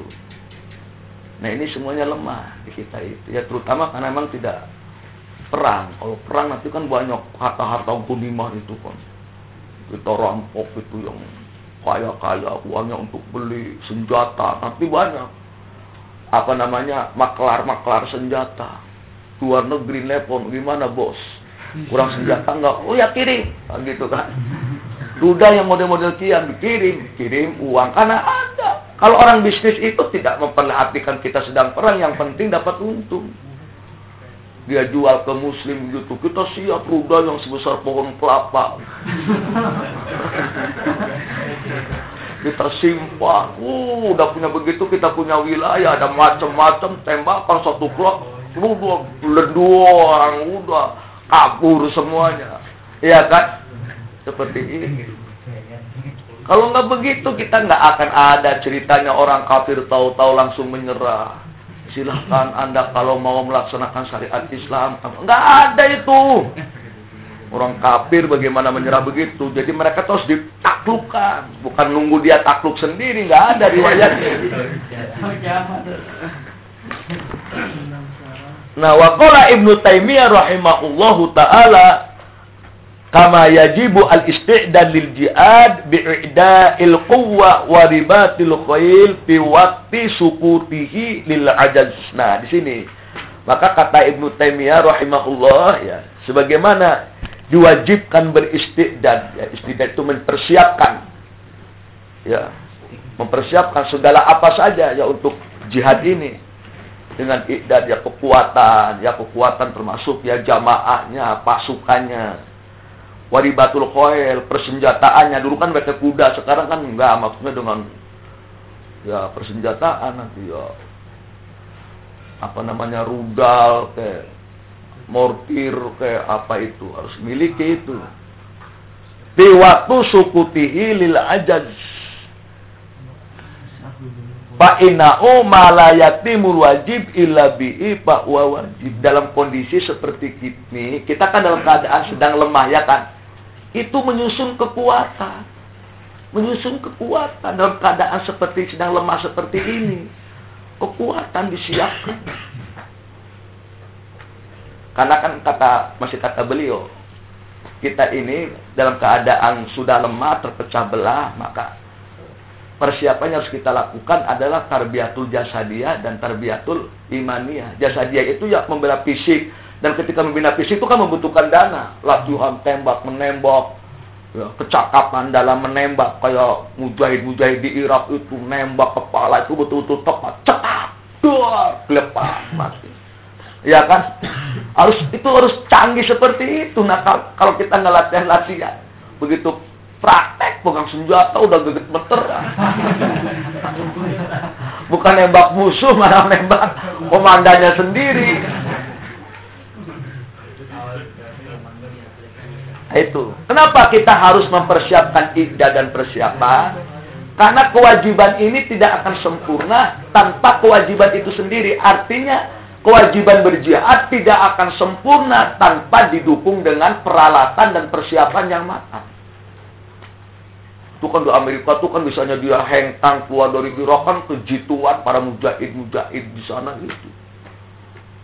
Nah ini semuanya lemah di kita itu ya terutama karena memang tidak perang. Kalau perang nanti kan banyak harta-harta gunimah itu kan kita rampok itu yang kaya-kaya uangnya untuk beli senjata nanti banyak. Apa namanya? Maklar-maklar senjata. Luar negeri telepon gimana bos? Kurang senjata enggak oh ya kirim. Nah, gitu kan. Sudah yang model-model kian dikirim kirim uang. Karena ada. Kalau orang bisnis itu tidak memperhatikan kita sedang perang yang penting dapat untung dia jual ke muslim gitu kita siap rudal yang sebesar pohon kelapa kita simpan uh, udah punya begitu kita punya wilayah ada macam-macam tembakan satu klub udah leduang, udah kabur semuanya. Iya kan? Seperti ini. Kalau nggak begitu kita nggak akan ada ceritanya orang kafir tahu-tahu langsung menyerah. Silahkan Anda kalau mau melaksanakan syariat Islam. Nggak ada itu. Orang kafir bagaimana menyerah begitu. Jadi mereka terus ditaklukkan. Bukan nunggu dia takluk sendiri. Nggak ada riwayatnya. Nah, waqala Ibnu Taimiyah rahimahullahu taala kama yajibu al-isti'dad lil jihad bi'ida'il quwwa wa ribatil khail fi waqti sukutihi lil ajaz. Nah, di sini. Maka kata Ibnu Taimiyah rahimahullah ya, sebagaimana diwajibkan beristiqdad, ya, istiqdad itu mempersiapkan ya, mempersiapkan segala apa saja ya untuk jihad ini. Dengan iqdad ya kekuatan, ya kekuatan termasuk ya jamaahnya, pasukannya, waribatul khoel, persenjataannya. Dulu kan mereka kuda, sekarang kan enggak, maksudnya dengan ya persenjataan nanti ya. Apa namanya rudal kayak mortir kayak apa itu. Harus miliki itu. Di waktu sukutihi lil ajaz Pak ina'u malayatimul wajib illa bi'i wajib. Dalam kondisi seperti ini, kita kan dalam keadaan sedang lemah ya kan itu menyusun kekuatan. Menyusun kekuatan dalam keadaan seperti sedang lemah seperti ini. Kekuatan disiapkan. Karena kan kata masih kata beliau, kita ini dalam keadaan sudah lemah, terpecah belah, maka persiapan yang harus kita lakukan adalah tarbiyatul jasadiyah dan tarbiyatul imaniyah. Jasadiyah itu ya membela fisik, dan ketika membina fisik itu kan membutuhkan dana, latihan tembak menembak, ya, kecakapan dalam menembak kayak mujahid-mujahid di Irak itu nembak kepala itu betul-betul tepat, cepat, dua, lepas mati. Ya kan? Harus itu harus canggih seperti itu. Nah kalau kita nggak latihan-latihan, begitu praktek pegang senjata udah geget meter. Bukan nembak musuh, malah nembak komandannya sendiri. Itu. Kenapa kita harus mempersiapkan iddah dan persiapan? Karena kewajiban ini tidak akan sempurna tanpa kewajiban itu sendiri. Artinya, kewajiban berjihad tidak akan sempurna tanpa didukung dengan peralatan dan persiapan yang matang. Itu kan di Amerika tuh kan misalnya dia hengkang keluar dari Irak kan para mujahid-mujahid di sana itu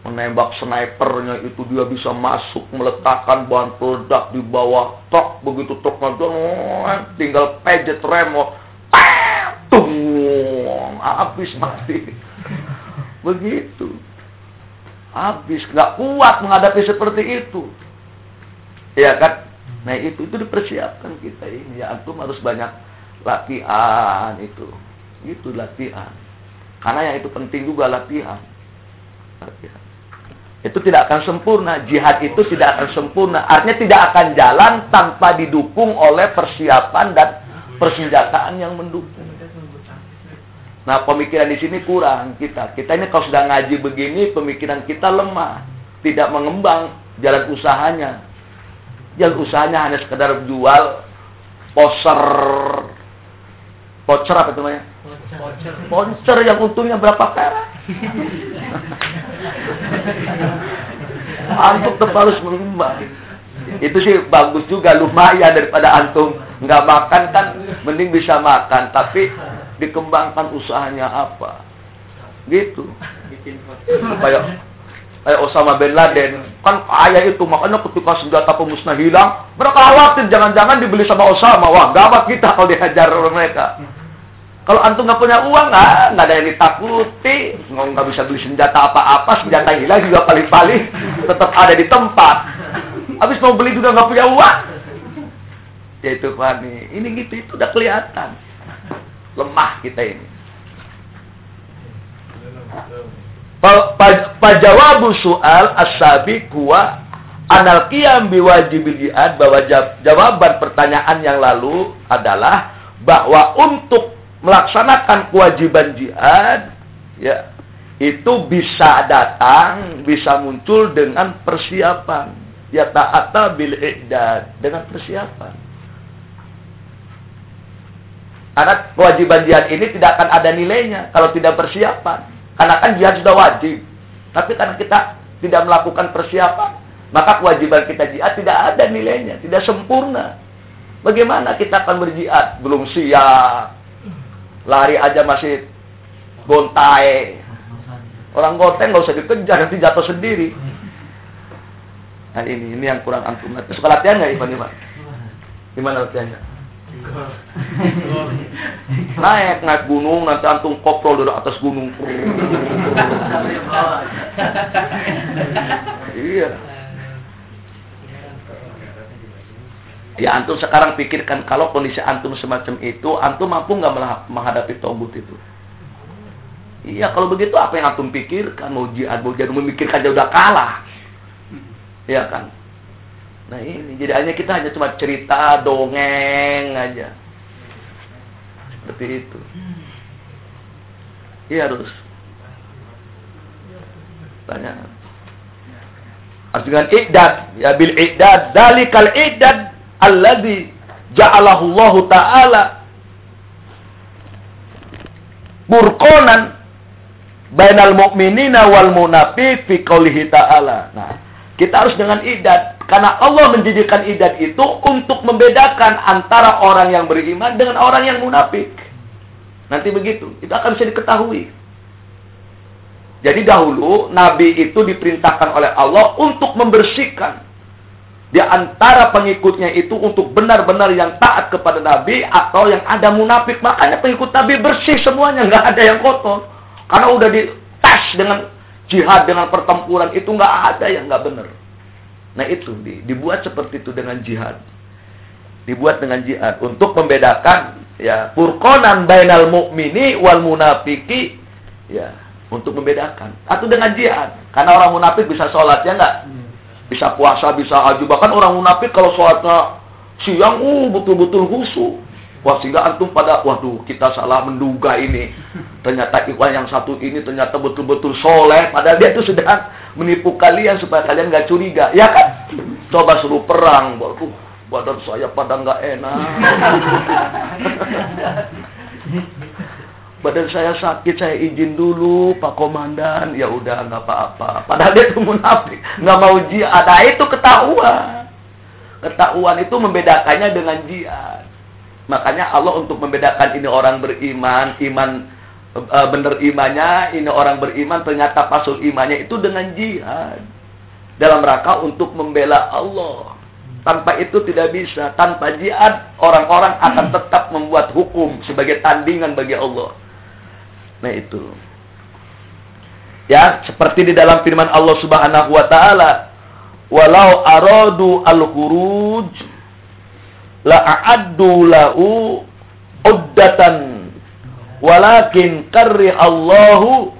menembak snipernya itu dia bisa masuk meletakkan bahan peledak di bawah truk begitu truknya tinggal pejet remote tung habis mati. Begitu. Habis nggak kuat menghadapi seperti itu. Ya kan? Nah itu itu dipersiapkan kita ini. Ya antum harus banyak latihan itu. Itu latihan. Karena yang itu penting juga latihan. Latihan itu tidak akan sempurna. Jihad itu tidak akan sempurna. Artinya tidak akan jalan tanpa didukung oleh persiapan dan persenjataan yang mendukung. Nah, pemikiran di sini kurang kita. Kita ini kalau sudah ngaji begini, pemikiran kita lemah. Tidak mengembang jalan usahanya. Jalan usahanya hanya sekedar jual poser. Pocer apa itu namanya? Pocer yang untungnya berapa perak? Antum tetap harus mengembang. Itu sih bagus juga lumayan daripada antum nggak makan kan mending bisa makan. Tapi dikembangkan usahanya apa? Gitu. Kayak kayak Osama bin Laden. Kan kaya itu makanya ketika senjata pemusnah hilang mereka khawatir jangan-jangan dibeli sama Osama. Wah gawat kita kalau dihajar mereka kalau antum nggak punya uang, nggak, nggak ada yang ditakuti, nggak bisa beli senjata apa-apa, senjata hilang juga paling-paling tetap ada di tempat. Habis mau beli juga nggak punya uang. Ya itu Fani, ini gitu itu udah kelihatan lemah kita ini. Pajawabu soal asabi kuwa anal qiyam biwajibil jihad bahwa jawaban pertanyaan yang lalu adalah bahwa untuk melaksanakan kewajiban jihad ya itu bisa datang bisa muncul dengan persiapan ya ta'ata bil i'dad dengan persiapan Karena kewajiban jihad ini tidak akan ada nilainya kalau tidak persiapan. Karena kan jihad sudah wajib. Tapi karena kita tidak melakukan persiapan, maka kewajiban kita jihad tidak ada nilainya, tidak sempurna. Bagaimana kita akan berjihad? Belum siap. Lari aja masih gontai. Orang gontai nggak usah dikejar, nanti jatuh sendiri. Nah ini, ini yang kurang antum. Suka latihan nggak Ivan Ivan? Gimana latihannya? naik naik gunung nanti antum koprol dari atas gunung iya ya antum sekarang pikirkan kalau kondisi antum semacam itu antum mampu nggak menghadapi togut itu iya kalau begitu apa yang antum pikirkan mau jihad mau jihad memikirkan dia udah kalah iya kan Nah ini, jadi hanya kita hanya cuma cerita, dongeng aja. Seperti itu. Iya harus. Tanya. Harus dengan iddad. Ya bil iddad. Dalikal iddad. Alladhi ja'alahu Allah Ta'ala. Burkonan. Bainal mu'minina wal munafiq fi qawlihi ta'ala. Nah. Kita harus dengan idat. Karena Allah menjadikan idat itu untuk membedakan antara orang yang beriman dengan orang yang munafik. Nanti begitu. Itu akan bisa diketahui. Jadi dahulu Nabi itu diperintahkan oleh Allah untuk membersihkan di antara pengikutnya itu untuk benar-benar yang taat kepada Nabi atau yang ada munafik. Makanya pengikut Nabi bersih semuanya, nggak ada yang kotor. Karena udah ditas dengan jihad dengan pertempuran itu nggak ada yang nggak benar. Nah itu dibuat seperti itu dengan jihad. Dibuat dengan jihad untuk membedakan ya furqanan bainal mu'mini wal munafiki ya untuk membedakan atau dengan jihad karena orang munafik bisa sholat ya nggak bisa puasa bisa haji bahkan orang munafik kalau sholatnya siang uh betul-betul khusyuk Wah sehingga antum pada waduh kita salah menduga ini. Ternyata ikhwan yang satu ini ternyata betul-betul soleh. Padahal dia itu sedang menipu kalian supaya kalian nggak curiga. Ya kan? Coba suruh perang. Waduh badan saya pada nggak enak. badan saya sakit, saya izin dulu Pak Komandan. Ya udah nggak apa-apa. Padahal dia itu munafik, nggak mau jihad. Ada itu ketahuan. Ketahuan itu membedakannya dengan jihad. Makanya Allah untuk membedakan ini orang beriman, iman e, benar imannya, ini orang beriman ternyata pasul imannya itu dengan jihad. Dalam rangka untuk membela Allah. Tanpa itu tidak bisa. Tanpa jihad, orang-orang akan tetap membuat hukum sebagai tandingan bagi Allah. Nah itu. Ya, seperti di dalam firman Allah Subhanahu wa taala, "Walau aradu al-khuruj la a'addu lahu uddatan walakin karri Allahu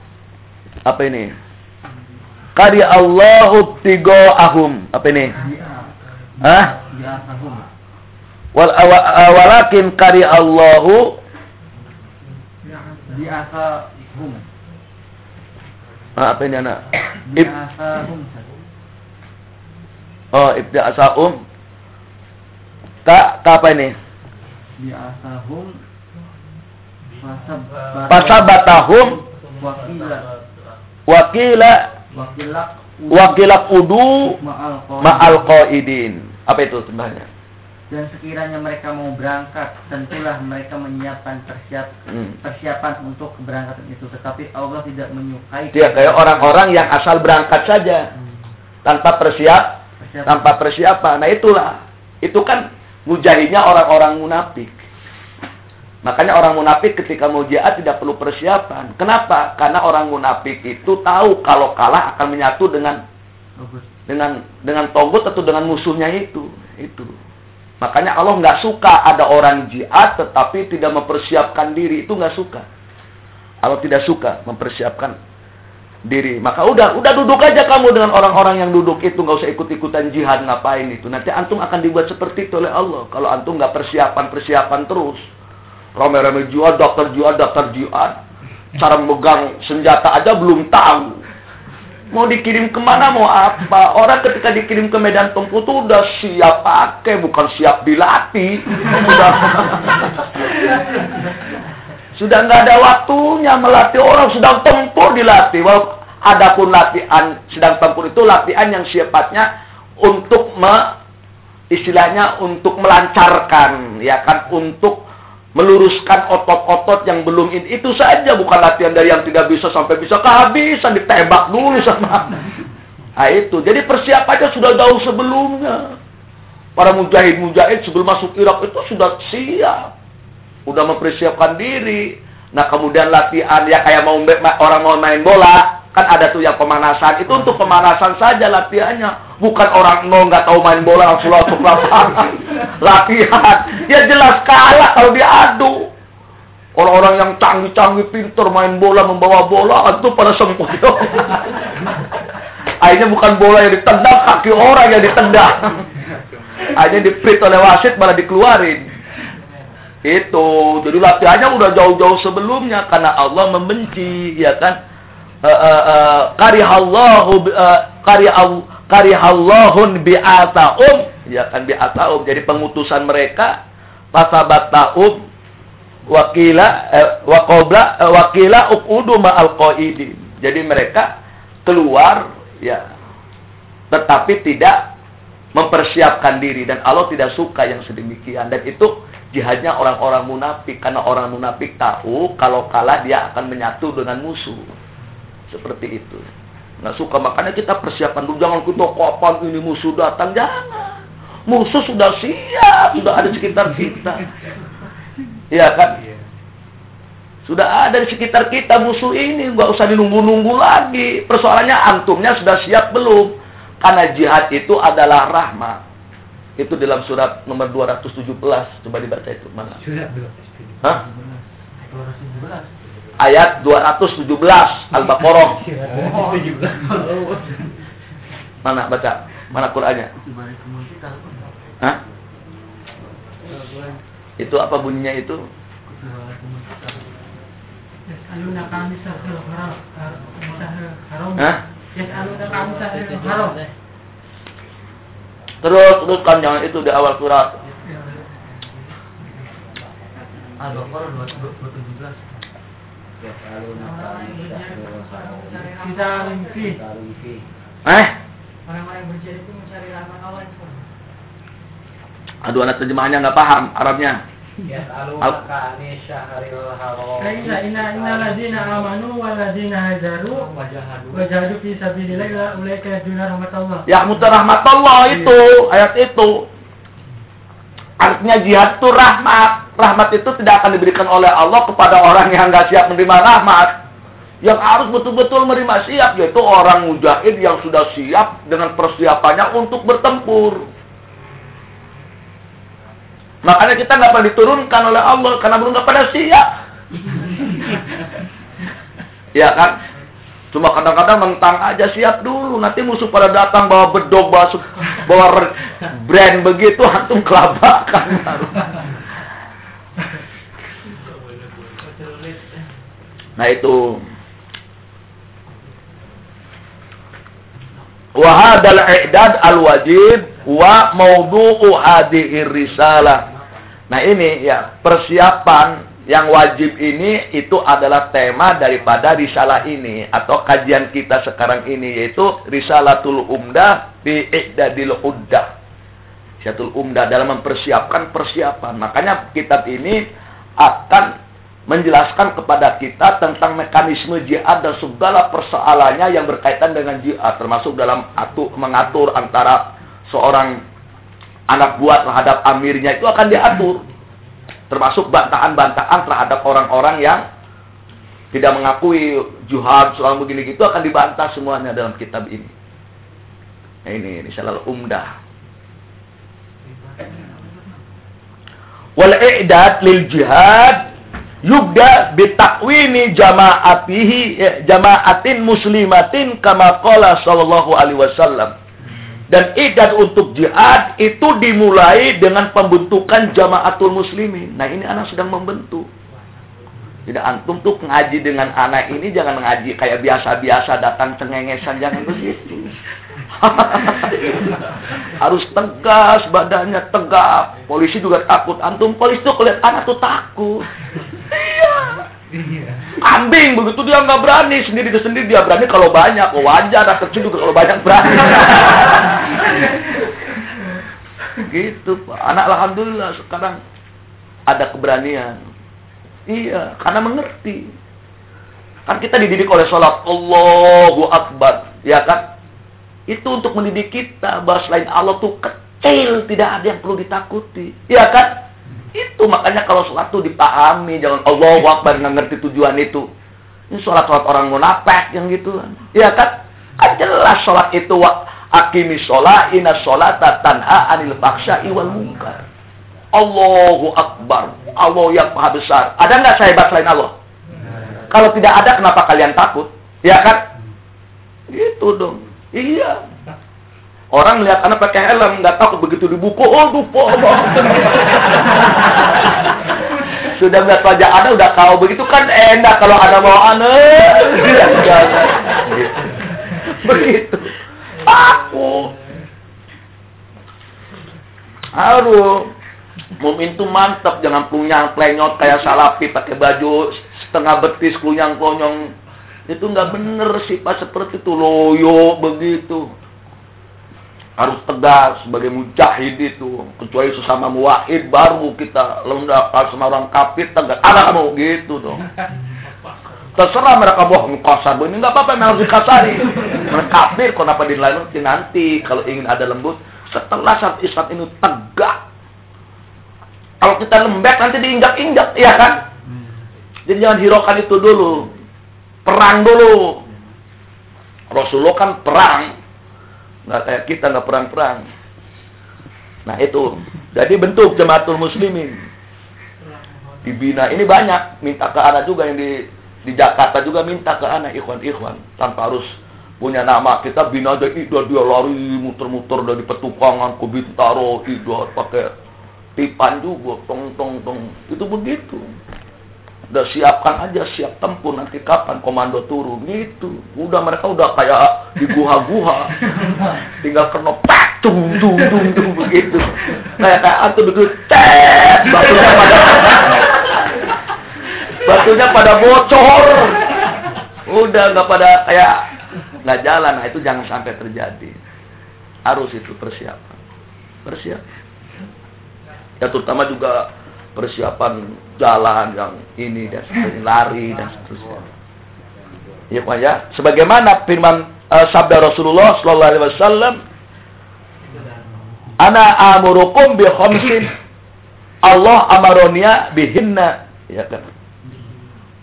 apa ini kari Allahu ahum apa ini Hah? Wal, walakin kari Allahu diasahum apa ini anak? Oh, ibtiasahum Tak, tak apa ini? Bi'asahum Fasabatahum Wakila. Wakila. Wakila kudu Ma'al qaidin. Apa itu sebenarnya? Dan sekiranya mereka mau berangkat, tentulah mereka menyiapkan persiap, hmm. persiapan untuk keberangkatan itu. Tetapi Allah tidak menyukai. Dia kayak orang-orang yang asal berangkat saja, hmm. tanpa persiap, persiapan. tanpa persiapan. Nah itulah, itu kan Mujahidnya orang-orang munafik. Makanya orang munafik ketika mau jihad tidak perlu persiapan. Kenapa? Karena orang munafik itu tahu kalau kalah akan menyatu dengan dengan dengan togut atau dengan musuhnya itu. Itu. Makanya Allah nggak suka ada orang jihad tetapi tidak mempersiapkan diri itu nggak suka. Allah tidak suka mempersiapkan diri. Maka udah, udah duduk aja kamu dengan orang-orang yang duduk itu, nggak usah ikut-ikutan jihad ngapain itu. Nanti antum akan dibuat seperti itu oleh Allah. Kalau antum nggak persiapan-persiapan terus, rame-rame jihad, daftar jihad, daftar jihad, cara memegang senjata aja belum tahu. Mau dikirim ke mana mau apa? Orang ketika dikirim ke medan tempur tuh udah siap pakai, bukan siap dilatih. Sudah sudah nggak ada waktunya melatih orang sedang tempur dilatih. Walau adapun latihan sedang tempur itu latihan yang sifatnya untuk me, istilahnya untuk melancarkan, ya kan, untuk meluruskan otot-otot yang belum ini. Itu saja bukan latihan dari yang tidak bisa sampai bisa kehabisan ditembak dulu sama. Nah itu. Jadi persiapannya sudah jauh sebelumnya. Para mujahid-mujahid sebelum masuk Irak itu sudah siap. Sudah mempersiapkan diri. Nah kemudian latihan ya kayak mau orang mau main bola. Kan ada tuh yang pemanasan. Itu untuk pemanasan saja latihannya. Bukan orang mau nggak tahu main bola langsung langsung lapangan. latihan. Ya jelas kalah kalau diadu. Orang-orang yang canggih-canggih pintar main bola, membawa bola, itu pada semput. Akhirnya bukan bola yang ditendang, kaki orang yang ditendang. Akhirnya diprit oleh wasit malah dikeluarin. Itu. Jadi latihannya udah jauh-jauh sebelumnya karena Allah membenci, ya kan? Uh, uh, uh, karihallahu karihallahun bi'ataum. Ya kan bi'ataum. Jadi pengutusan mereka taum wakila eh, wakobla eh, wakila ukudu ma'al qaidi jadi mereka keluar ya tetapi tidak mempersiapkan diri. Dan Allah tidak suka yang sedemikian. Dan itu jihadnya orang-orang munafik. Karena orang munafik tahu kalau kalah dia akan menyatu dengan musuh seperti itu. Nggak suka, makanya kita persiapan dulu. Jangan kita kapan ini musuh datang. Jangan. Musuh sudah siap, sudah ada di sekitar kita. Iya kan? Sudah ada di sekitar kita musuh ini, nggak usah dinunggu-nunggu lagi. Persoalannya antumnya sudah siap belum? Karena jihad itu adalah rahmat. Itu dalam surat nomor 217. Coba dibaca itu mana? Surat Hah? 217 ayat 217 Al-Baqarah. Mana baca? Mana Qur'annya? Hah? Itu apa bunyinya itu? Hah? Terus teruskan jangan itu di awal surat. Al-Baqarah 217. Kita Eh? Orang-orang berjihad itu mencari itu. Aduh anak terjemahannya nggak paham Arabnya. Yas'alunaka ani syahril haram. Kaisa inna inna ladina amanu wal ladina hajaru wajahadu fi sabilillah ulaika yarjuna rahmatullah. Ya mutar rahmatullah itu ayat itu. Artinya jihad itu rahmat. Rahmat itu tidak akan diberikan oleh Allah kepada orang yang nggak siap menerima rahmat. Yang harus betul-betul menerima siap yaitu orang mujahid yang sudah siap dengan persiapannya untuk bertempur. Makanya kita nggak pernah diturunkan oleh Allah karena belum nggak pada siap. ya kan? Cuma kadang-kadang mentang aja siap dulu. Nanti musuh pada datang bawa bedog, bawa, bawa brand begitu, antum kelabakan. Nah itu. Wahadal i'dad al-wajib wa maudu'u hadhihi risalah. Nah ini ya persiapan yang wajib ini itu adalah tema daripada risalah ini atau kajian kita sekarang ini yaitu risalatul umdah bi i'dadil uddah. Risalatul umdah dalam mempersiapkan persiapan. Makanya kitab ini akan menjelaskan kepada kita tentang mekanisme jihad dan segala persoalannya yang berkaitan dengan jihad termasuk dalam atu mengatur antara seorang anak buah terhadap amirnya itu akan diatur termasuk bantahan-bantahan terhadap orang-orang yang tidak mengakui jihad soal begini gitu akan dibantah semuanya dalam kitab ini. Nah, ini ini selalu umdah. Wal i'dad lil jihad yubda bitakwini jama'atihi ya, jama'atin muslimatin kama qala sallallahu alaihi wasallam. Dan idat untuk jihad itu dimulai dengan pembentukan jamaatul muslimin. Nah ini anak sedang membentuk. Tidak antum tuh ngaji dengan anak ini jangan ngaji kayak biasa-biasa datang cengengesan jangan begitu. Harus tegas, badannya tegap. Polisi juga takut. Antum polisi tuh lihat anak tuh takut. Iya. Kambing begitu dia nggak berani sendiri sendiri dia berani kalau banyak oh, wajar anak kecil juga kalau banyak berani. gitu pak. Anak alhamdulillah sekarang ada keberanian Iya, karena mengerti. Kan kita dididik oleh sholat Allahu Akbar, ya kan? Itu untuk mendidik kita bahwa selain Allah tuh kecil, tidak ada yang perlu ditakuti, ya kan? Itu makanya kalau sholat tuh dipahami, jangan Allahu Akbar nggak ngerti tujuan itu. Ini sholat-sholat orang munafik yang gitu, ya kan? Kan jelas sholat itu wa akimi sholat, ina sholat tanha anil faksa iwal munkar. Allahu Akbar. Allah yang maha besar. Ada nggak saya hebat selain Allah? Kalau tidak ada, kenapa kalian takut? Ya kan? Gitu dong. Iya. Orang lihat anak pakai helm, nggak takut begitu dibuku, oh dupo, Sudah nggak wajah ada, udah kau begitu kan enak kalau ada mau aneh. Begitu. Takut. Harus. Mumin tuh mantap, jangan punya plenyot kayak salapi pakai baju setengah betis kunyang konyong. Itu nggak bener pas seperti itu loyo begitu. Harus tegas sebagai mujahid itu. Kecuali sesama muwahid baru kita lemdak sama orang kafir tegas. Ada kamu gitu dong. Terserah mereka bohong kasar, ini nggak apa-apa memang harus dikasari. Mereka kafir, kenapa dinilai nanti kalau ingin ada lembut setelah saat Islam ini tegak kalau kita lembek nanti diinjak-injak, ya kan? Jadi jangan hiraukan itu dulu. Perang dulu. Rasulullah kan perang. Nggak kayak kita nggak perang-perang. Nah itu. Jadi bentuk jemaatul muslimin. Dibina. Ini banyak. Minta ke anak juga yang di di Jakarta juga minta ke anak ikhwan-ikhwan. Tanpa harus punya nama. Kita bina aja dia lari muter-muter dari petukangan ke Bintaro. Idol pakai pipan juga tong tong tong itu begitu udah siapkan aja siap tempur nanti kapan komando turun. Gitu. Udah mereka udah kayak di guha-guha tinggal kena pak tung tung tung tung begitu. Kayak kayak antu begitu tet batunya pada batunya pada bocor. Udah nggak pada kayak nggak jalan. Nah itu jangan sampai terjadi. Harus itu persiapan. Persiapan. Ya terutama juga persiapan jalan yang ini dan seterusnya lari dan seterusnya. Ya Pak ya? Sebagaimana firman uh, sabda Rasulullah Sallallahu Alaihi Wasallam ana amurukum bi khamsin Allah amaronia bihinna. Ya kan?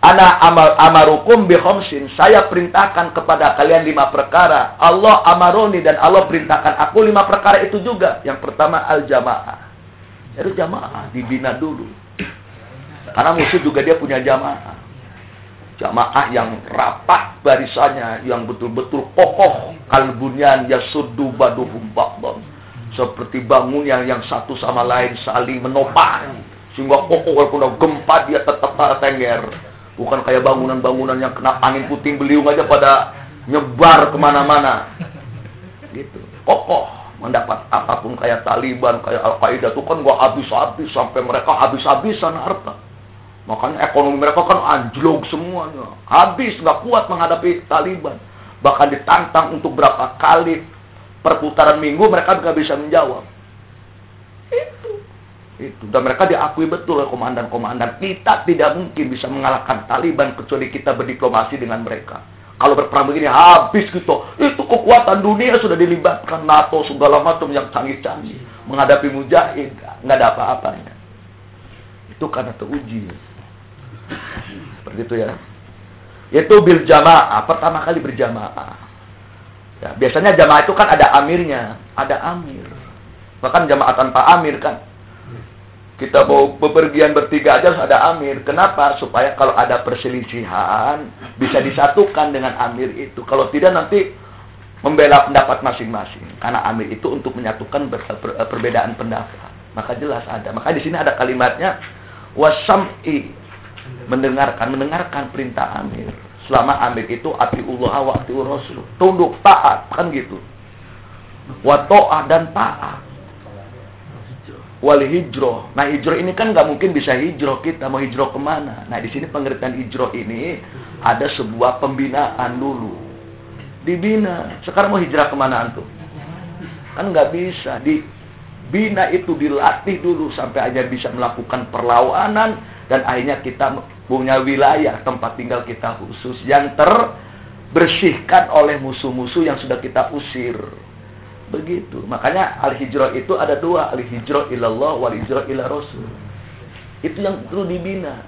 Ana amar, amarukum bi khamsin saya perintahkan kepada kalian lima perkara. Allah amaroni dan Allah perintahkan aku lima perkara itu juga. Yang pertama al jamaah harus jamaah, dibina dulu. Karena musuh juga dia punya jamaah. Jamaah yang rapat barisannya, yang betul-betul kokoh. Kalbunyan yasuddu baduhum ba'dhan. Seperti bangunan yang satu sama lain saling menopang. Sehingga kokoh walaupun gempa dia tetap tengger. Bukan kayak bangunan-bangunan yang kena angin puting beliung aja pada nyebar ke mana-mana. Gitu. Kokoh mendapat apa pun kayak Taliban, kayak Al-Qaeda itu kan gua habis-habis sampai mereka habis-habisan harta. Makanya ekonomi mereka kan anjlok semuanya. Habis, nggak kuat menghadapi Taliban. Bahkan ditantang untuk berapa kali perputaran minggu mereka nggak bisa menjawab. Itu. Itu. Dan mereka diakui betul oleh komandan-komandan. Kita tidak mungkin bisa mengalahkan Taliban kecuali kita berdiplomasi dengan mereka. Kalau berperang begini habis gitu. Itu kekuatan dunia sudah dilibatkan NATO segala macam yang canggih-canggih menghadapi mujahid nggak ada apa-apanya. Itu karena teruji. Seperti itu ya. Itu bil jamaah, pertama kali berjamaah. Ya, biasanya jamaah itu kan ada amirnya, ada amir. Bahkan jamaah tanpa amir kan. Kita mau bepergian bertiga aja ada amir. Kenapa? Supaya kalau ada perselisihan bisa disatukan dengan amir itu. Kalau tidak nanti membela pendapat masing-masing. Karena amir itu untuk menyatukan perbedaan pendapat. Maka jelas ada. Maka di sini ada kalimatnya wasam'i mendengarkan mendengarkan perintah amir selama amir itu atiullah wa atiur rasul tunduk taat kan gitu wa dan taat wal hijrah. Nah hijrah ini kan nggak mungkin bisa hijrah kita mau hijrah ke mana? Nah di sini pengertian hijrah ini ada sebuah pembinaan dulu. Dibina. Sekarang mau hijrah ke mana antum? Kan nggak bisa. Dibina itu dilatih dulu sampai aja bisa melakukan perlawanan dan akhirnya kita punya wilayah tempat tinggal kita khusus yang terbersihkan oleh musuh-musuh yang sudah kita usir. Begitu. Makanya al-hijrah itu ada dua, al-hijrah ilallah wal hijrah ila rasul. Itu yang perlu dibina.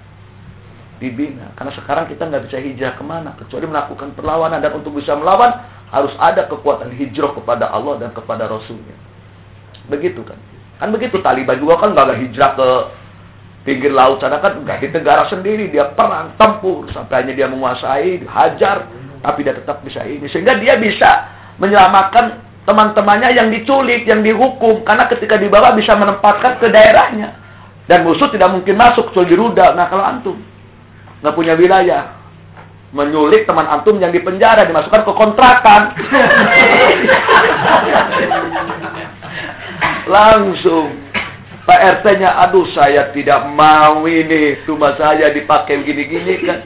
Dibina. Karena sekarang kita nggak bisa hijrah ke mana kecuali melakukan perlawanan dan untuk bisa melawan harus ada kekuatan hijrah kepada Allah dan kepada Rasulnya. Begitu kan? Kan begitu Taliban juga kan nggak hijrah ke pinggir laut sana kan nggak di negara sendiri dia perang tempur sampai hanya dia menguasai hajar tapi dia tetap bisa ini sehingga dia bisa menyelamatkan teman-temannya yang diculik, yang dihukum. Karena ketika dibawa bisa menempatkan ke daerahnya. Dan musuh tidak mungkin masuk kecuali di rudal. Nah kalau antum nggak punya wilayah, menyulik teman antum yang di penjara dimasukkan ke kontrakan. Langsung Pak RT-nya, aduh saya tidak mau ini, cuma saya dipakai gini-gini kan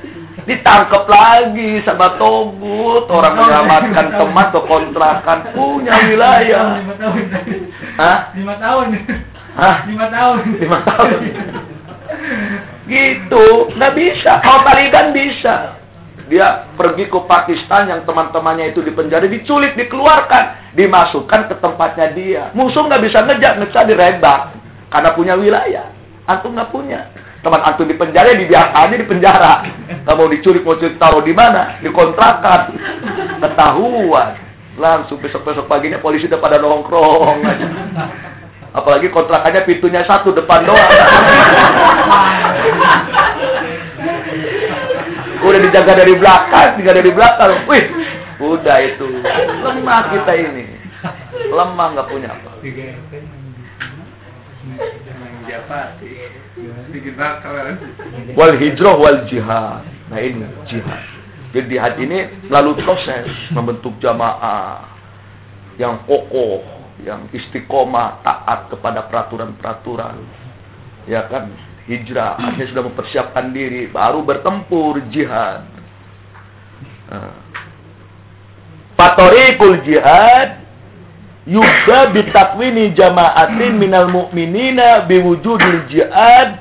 ditangkap lagi sama togut orang menyelamatkan teman ke kontrakan punya wilayah. lima tahun. Hah? lima tahun. Hah? lima tahun. Lima tahun. Gitu. Nggak bisa. Kalau Taliban bisa. Dia pergi ke Pakistan yang teman-temannya itu di penjara diculik dikeluarkan dimasukkan ke tempatnya dia. Musuh nggak bisa ngejar ngejar direbak. Karena punya wilayah. Antum nggak punya teman antum di penjara dibiarkan di penjara. Mau diculik mau taruh di mana? Di kontrakan. Ketahuan. Langsung besok besok paginya polisi udah pada nongkrong. Aja apalagi kontrakannya pintunya satu depan doang. Udah dijaga dari belakang dijaga dari belakang. Wih udah itu. Lemah kita ini. Lemah nggak punya apa Wal hijrah wal jihad. Nah ini jihad. Jadi jihad ini lalu proses membentuk jamaah yang kokoh, yang istiqomah, taat kepada peraturan-peraturan. Ya kan? Hijrah, akhirnya sudah mempersiapkan diri, baru bertempur jihad. Nah. Patorikul jihad juga bitakwini jama'atin minal mu'minina biwujudil jihad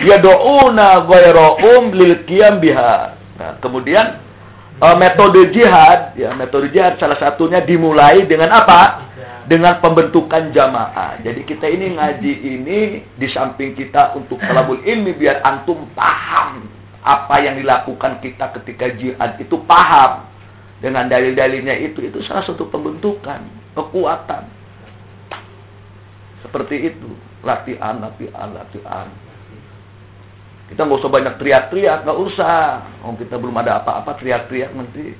yadu'una ghairahum lil qiyam biha. Nah, kemudian uh, metode jihad, ya metode jihad salah satunya dimulai dengan apa? Dengan pembentukan jamaah. Jadi kita ini ngaji ini di samping kita untuk talabul ilmi biar antum paham apa yang dilakukan kita ketika jihad itu paham dengan dalil-dalilnya itu itu salah satu pembentukan kekuatan. Seperti itu latihan latihan latihan. Kita nggak usah banyak teriak-teriak nggak usah. Oh kita belum ada apa-apa teriak-teriak nanti.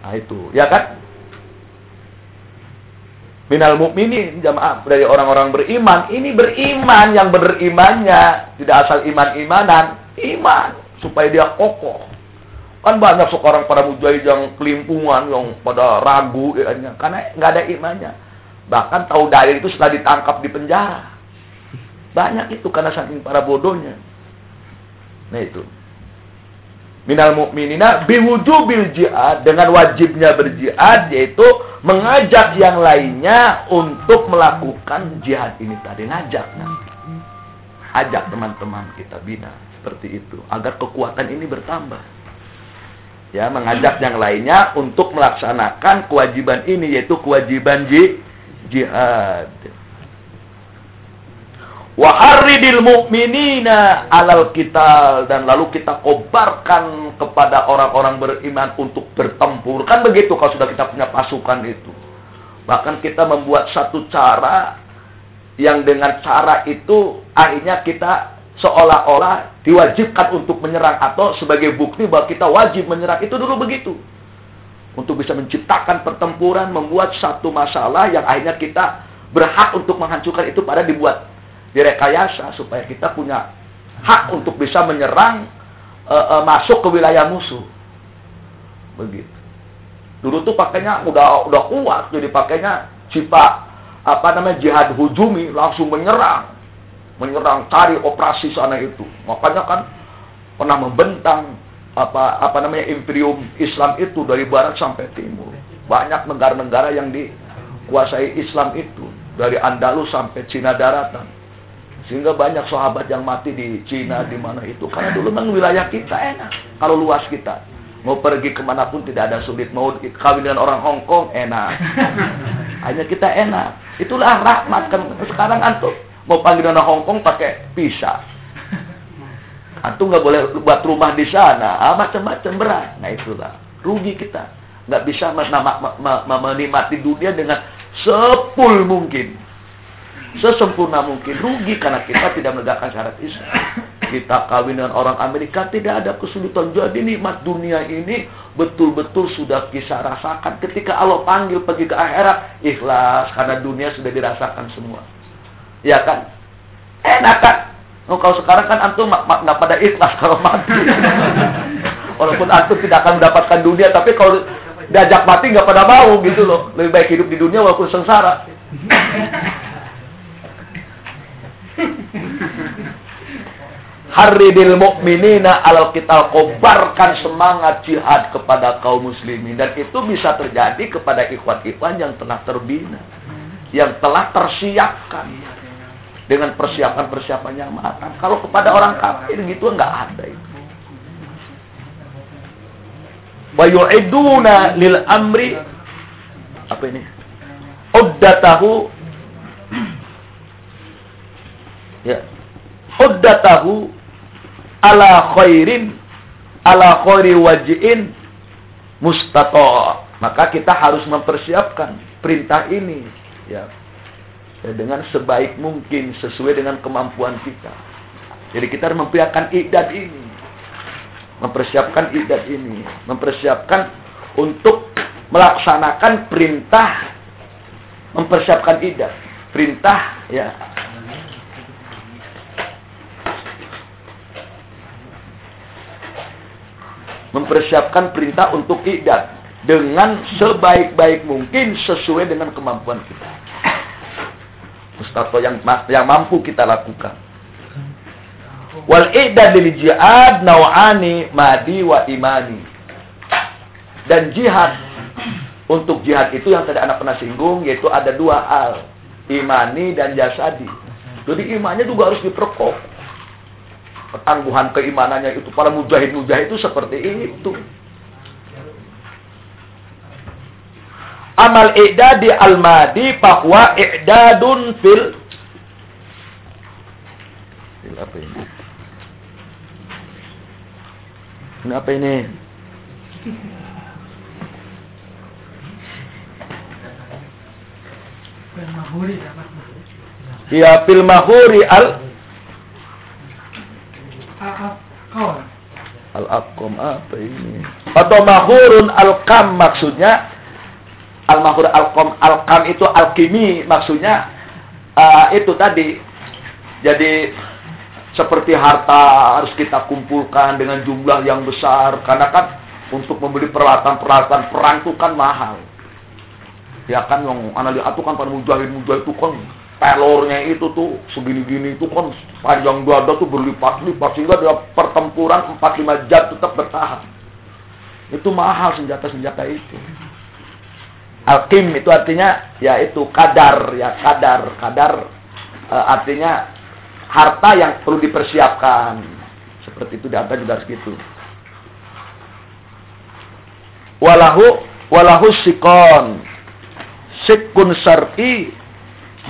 Nah itu. Ya kan? Minal mukminin jamaah dari orang-orang beriman. Ini beriman yang berimannya tidak asal iman-imanan iman. Supaya dia kokoh Kan banyak sekarang para mujahid yang kelimpungan, yang pada ragu, ya, karena nggak ada imannya. Bahkan tahu dalil itu setelah ditangkap di penjara. Banyak itu karena saking para bodohnya. Nah itu. Minal mu'minina biwujubil jihad dengan wajibnya berjihad yaitu mengajak yang lainnya untuk melakukan jihad ini tadi ngajak nah. ajak teman-teman kita bina seperti itu agar kekuatan ini bertambah ya mengajak yang lainnya untuk melaksanakan kewajiban ini yaitu kewajiban ji, jihad. Wa harridil mu'minina alal kita dan lalu kita kobarkan kepada orang-orang beriman untuk bertempur. Kan begitu kalau sudah kita punya pasukan itu. Bahkan kita membuat satu cara yang dengan cara itu akhirnya kita seolah-olah diwajibkan untuk menyerang atau sebagai bukti bahwa kita wajib menyerang itu dulu begitu untuk bisa menciptakan pertempuran membuat satu masalah yang akhirnya kita berhak untuk menghancurkan itu pada dibuat direkayasa supaya kita punya hak untuk bisa menyerang uh, uh, masuk ke wilayah musuh. Begitu. Dulu tuh pakainya udah udah kuat, jadi pakainya cipa apa namanya jihad hujumi langsung menyerang, menyerang cari operasi sana itu. Makanya kan pernah membentang apa apa namanya imperium Islam itu dari barat sampai timur. Banyak negara-negara yang dikuasai Islam itu dari Andalus sampai Cina daratan. Sehingga banyak sahabat yang mati di Cina di mana itu karena dulu kan wilayah kita enak kalau luas kita mau pergi ke mana pun tidak ada sulit mau kawin dengan orang Hong Kong enak hanya kita enak itulah rahmat kan sekarang antum mau panggil dengan Hong Kong pakai pisah antum nggak boleh buat rumah di sana ah, macam-macam berat nah itulah rugi kita nggak bisa menikmati dunia dengan sepul mungkin sesempurna mungkin rugi karena kita tidak menegakkan syarat Islam. Kita kawin dengan orang Amerika tidak ada kesulitan. Jadi nikmat dunia ini betul-betul sudah kisah rasakan. Ketika Allah panggil pergi ke akhirat, ikhlas karena dunia sudah dirasakan semua. Ya kan? Enak kan? Oh, kalau sekarang kan antum nggak pada ikhlas kalau mati. Walaupun antum tidak akan mendapatkan dunia, tapi kalau diajak mati nggak pada mau gitu loh. Lebih baik hidup di dunia walaupun sengsara. Haridil mukminina al kita kobarkan semangat jihad kepada kaum muslimin dan itu bisa terjadi kepada ikhwan-ikhwan yang telah terbina, yang telah tersiapkan dengan persiapan-persiapan yang matang. Kalau kepada orang kafir gitu enggak ada itu. Wa yu'iduna lil amri apa ini? Uddatahu ya huddatahu ala khairin ala khairi wajin mustato maka kita harus mempersiapkan perintah ini ya dengan sebaik mungkin sesuai dengan kemampuan kita. Jadi kita harus mempersiapkan idat ini. Mempersiapkan idat ini. Mempersiapkan untuk melaksanakan perintah mempersiapkan idat. Perintah ya. Mempersiapkan perintah untuk idat dengan sebaik-baik mungkin sesuai dengan kemampuan kita. Mustafa yang yang mampu kita lakukan. Wal idad lil jihad naw'ani madi wa imani. Dan jihad untuk jihad itu yang tadi anak pernah singgung yaitu ada dua hal, imani dan jasadi. Jadi imannya juga harus diperkokoh ketangguhan keimanannya itu para mujahid-mujahid itu seperti itu. Amal i'dadi al-madi bahwa i'dadun fil fil apa ini? Ini apa ini? Ya fil mahuri al Al-Aqam apa ini? Atau mahurun al-kam maksudnya al-mahur al-qam al-kam itu alkimi maksudnya uh, itu tadi. Jadi seperti harta harus kita kumpulkan dengan jumlah yang besar karena kan untuk membeli peralatan-peralatan perang itu kan mahal. Ya kan yang anak lihat kan para mujahid-mujahid itu kan pelornya itu tuh segini-gini itu kan panjang dada tuh berlipat-lipat sehingga dalam pertempuran 4-5 jam tetap bertahan. Itu mahal senjata-senjata itu. Alkim itu artinya ya itu kadar ya kadar kadar e, artinya harta yang perlu dipersiapkan seperti itu data juga segitu. Walahu walahu sikon sikun sar'i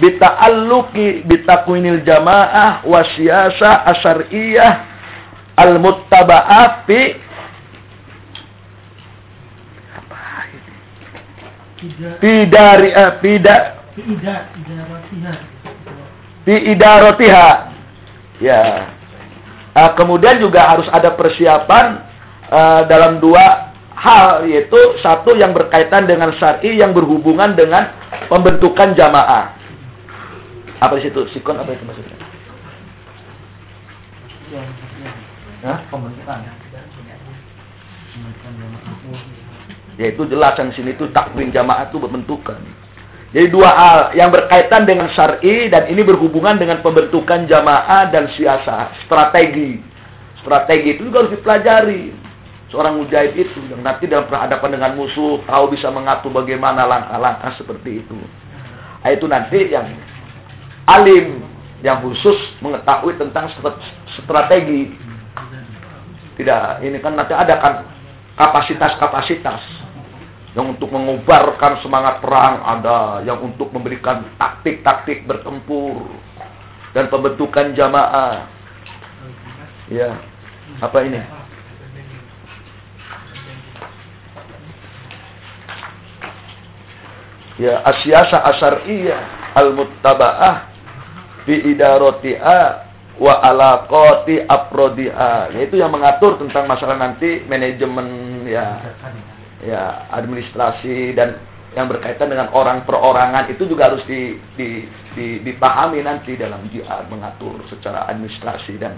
bita'alluqi bitakwinil jamaah wasiyasa asariyah al-muttaba'ah dari eh, pida fi idarotiha ya uh, kemudian juga harus ada persiapan uh, dalam dua hal yaitu satu yang berkaitan dengan syar'i yang berhubungan dengan pembentukan jamaah apa di situ? Sikon apa itu maksudnya? Hah? Pembentukan. Pembentukan jamaah. Ya itu jelas yang sini itu takwin jamaah itu bentukan. Jadi dua hal yang berkaitan dengan syar'i dan ini berhubungan dengan pembentukan jamaah dan siasa, strategi. Strategi itu juga harus dipelajari. Seorang mujahid itu yang nanti dalam perhadapan dengan musuh tahu bisa mengatur bagaimana langkah-langkah seperti itu. Nah, itu nanti yang alim yang khusus mengetahui tentang strategi. Tidak, ini kan nanti ada kan kapasitas-kapasitas yang untuk mengubarkan semangat perang ada, yang untuk memberikan taktik-taktik bertempur dan pembentukan jamaah. Ya, apa ini? Ya, asyasa asyariyah al-muttaba'ah fi idaroti'a wa alaqati aprodi'a. Yaitu yang mengatur tentang masalah nanti manajemen ya ya administrasi dan yang berkaitan dengan orang perorangan itu juga harus di, di, di, dipahami nanti dalam jihad mengatur secara administrasi dan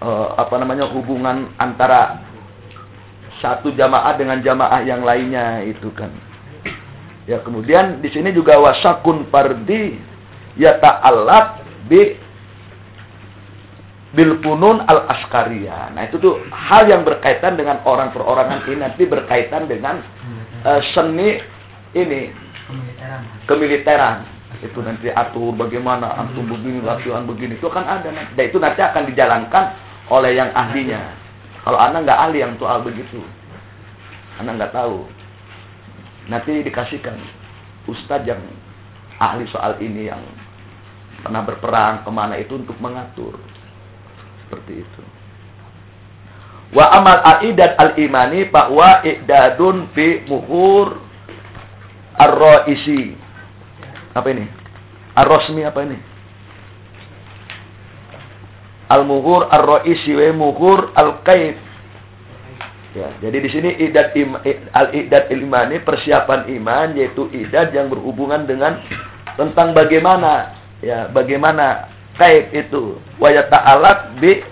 uh, apa namanya hubungan antara satu jamaah dengan jamaah yang lainnya itu kan. Ya kemudian di sini juga wasakun pardi ya ta'alat bi bil funun al askaria. Nah itu tuh hal yang berkaitan dengan orang perorangan ini nanti berkaitan dengan uh, seni ini kemiliteran. Itu nanti atur bagaimana antum begini latihan begini itu kan ada nanti. Dan itu nanti akan dijalankan oleh yang ahlinya. Kalau anak nggak ahli yang soal begitu, anak nggak tahu. Nanti dikasihkan ustadz yang ahli soal ini yang pernah berperang ke mana itu untuk mengatur seperti itu. Wa amal aidat al-imani bahwa i'dadun fi muhur ar-ra'isi. Apa ini? Ar-rasmi apa ini? Al-muhur ar-ra'isi wa muhur al-qaid. Ya, jadi di sini idat al-idat imani persiapan iman yaitu idat yang berhubungan dengan tentang bagaimana ya bagaimana kaib itu wa yata'alat bi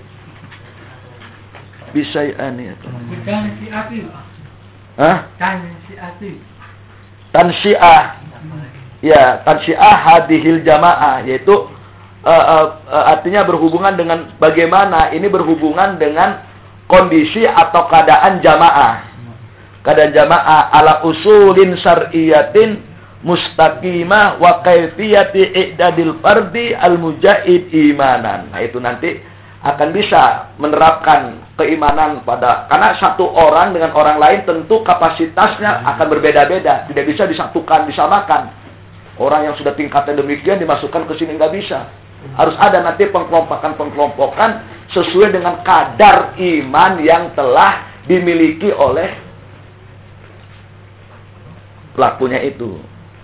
bisayani apa? Hah? Tansiah. Ya, tansiah hadihil jamaah yaitu uh, uh, uh, artinya berhubungan dengan bagaimana ini berhubungan dengan kondisi atau keadaan jamaah. Keadaan jamaah ala usulin syar'iyatin mustaqimah wa kaifiyati i'dadil fardi al mujahid imanan. Nah, itu nanti akan bisa menerapkan keimanan pada karena satu orang dengan orang lain tentu kapasitasnya akan berbeda-beda, tidak bisa disatukan, disamakan. Orang yang sudah tingkatnya demikian dimasukkan ke sini nggak bisa. Harus ada nanti pengkelompokan-pengkelompokan sesuai dengan kadar iman yang telah dimiliki oleh pelakunya itu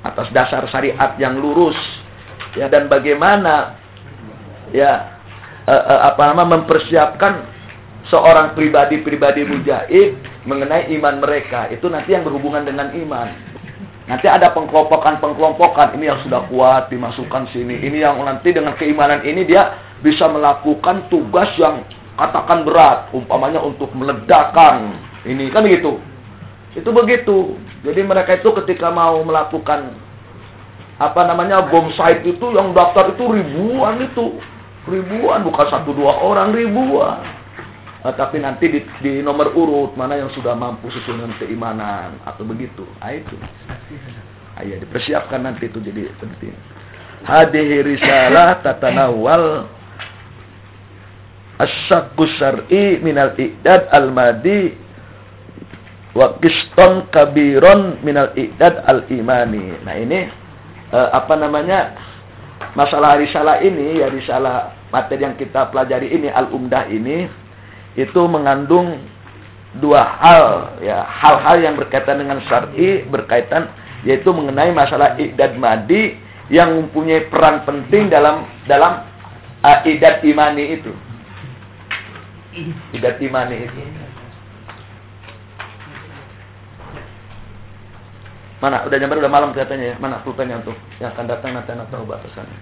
atas dasar syariat yang lurus. Ya dan bagaimana ya uh, uh, apa nama mempersiapkan seorang pribadi-pribadi mujahid mengenai iman mereka. Itu nanti yang berhubungan dengan iman. Nanti ada pengkelompokan-pengkelompokan ini yang sudah kuat dimasukkan sini. Ini yang nanti dengan keimanan ini dia bisa melakukan tugas yang katakan berat. Umpamanya untuk meledakkan ini kan begitu itu begitu. Jadi mereka itu ketika mau melakukan apa namanya bom site itu yang daftar itu ribuan itu. Ribuan bukan satu dua orang ribuan. Nah, tapi nanti di, di nomor urut mana yang sudah mampu sesuai dengan keimanan atau begitu. Nah, itu. Ah, iya, dipersiapkan nanti itu jadi penting. Hadihi risalah tatanawal asyakku syar'i minal i'dad al-madi wa kiston kabiron minal i'dad al imani. Nah ini uh, apa namanya masalah risalah ini ya risalah materi yang kita pelajari ini al umdah ini itu mengandung dua hal ya hal-hal yang berkaitan dengan syar'i berkaitan yaitu mengenai masalah i'dad madi yang mempunyai peran penting dalam dalam uh, i'dad imani itu. I'dad imani itu. Mana? Udah nyamper udah malam kelihatannya ya. Mana pulpennya untuk yang akan datang nanti anak tahu batasannya.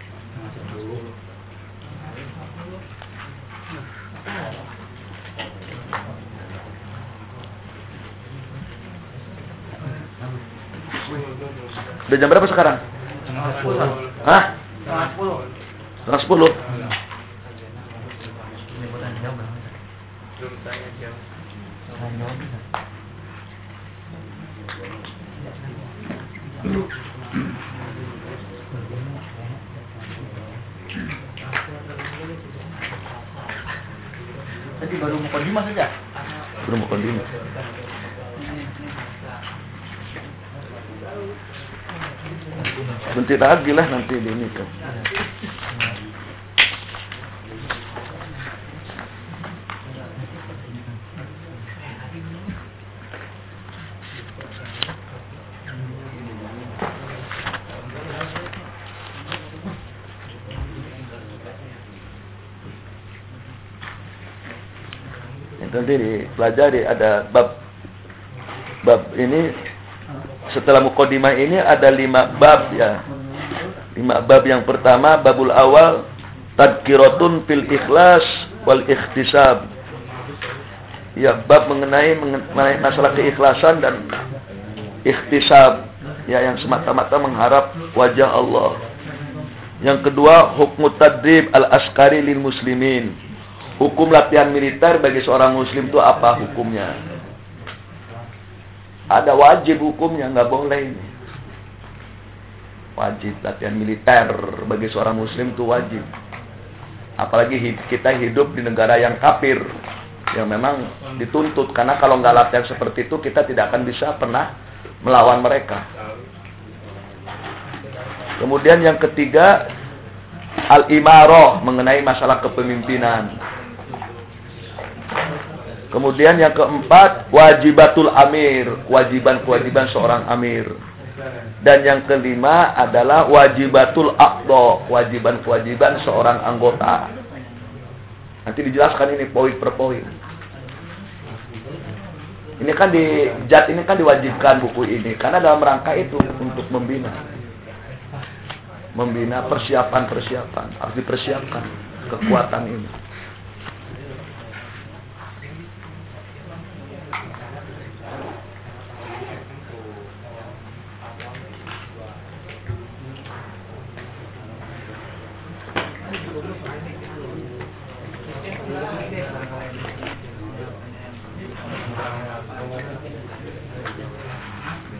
Udah jam berapa sekarang? Hah? Setengah sepuluh. Sepuluh. Tadi baru mau kodimah saja. Belum mau kondi. Bentar lagi lah nanti di ini kan. Nanti dipelajari ada bab bab ini setelah mukodimah ini ada lima bab ya. Lima bab yang pertama babul awal tadkiratun fil ikhlas wal ikhtisab. Ya bab mengenai mengenai masalah keikhlasan dan ikhtisab ya yang semata-mata mengharap wajah Allah. Yang kedua hukmu tadrib al askari lil muslimin. Hukum latihan militer bagi seorang muslim itu apa hukumnya? Ada wajib hukumnya, nggak boleh ini. Wajib latihan militer bagi seorang muslim itu wajib. Apalagi kita hidup di negara yang kafir, yang memang dituntut. Karena kalau nggak latihan seperti itu, kita tidak akan bisa pernah melawan mereka. Kemudian yang ketiga, al-imaroh mengenai masalah kepemimpinan. Kemudian yang keempat, wajibatul amir, kewajiban-kewajiban seorang amir. Dan yang kelima adalah wajibatul akdo, kewajiban-kewajiban seorang anggota. Nanti dijelaskan ini poin per poin. Ini kan di JAT ini kan diwajibkan buku ini karena dalam rangka itu untuk membina. Membina persiapan-persiapan, harus dipersiapkan kekuatan ini.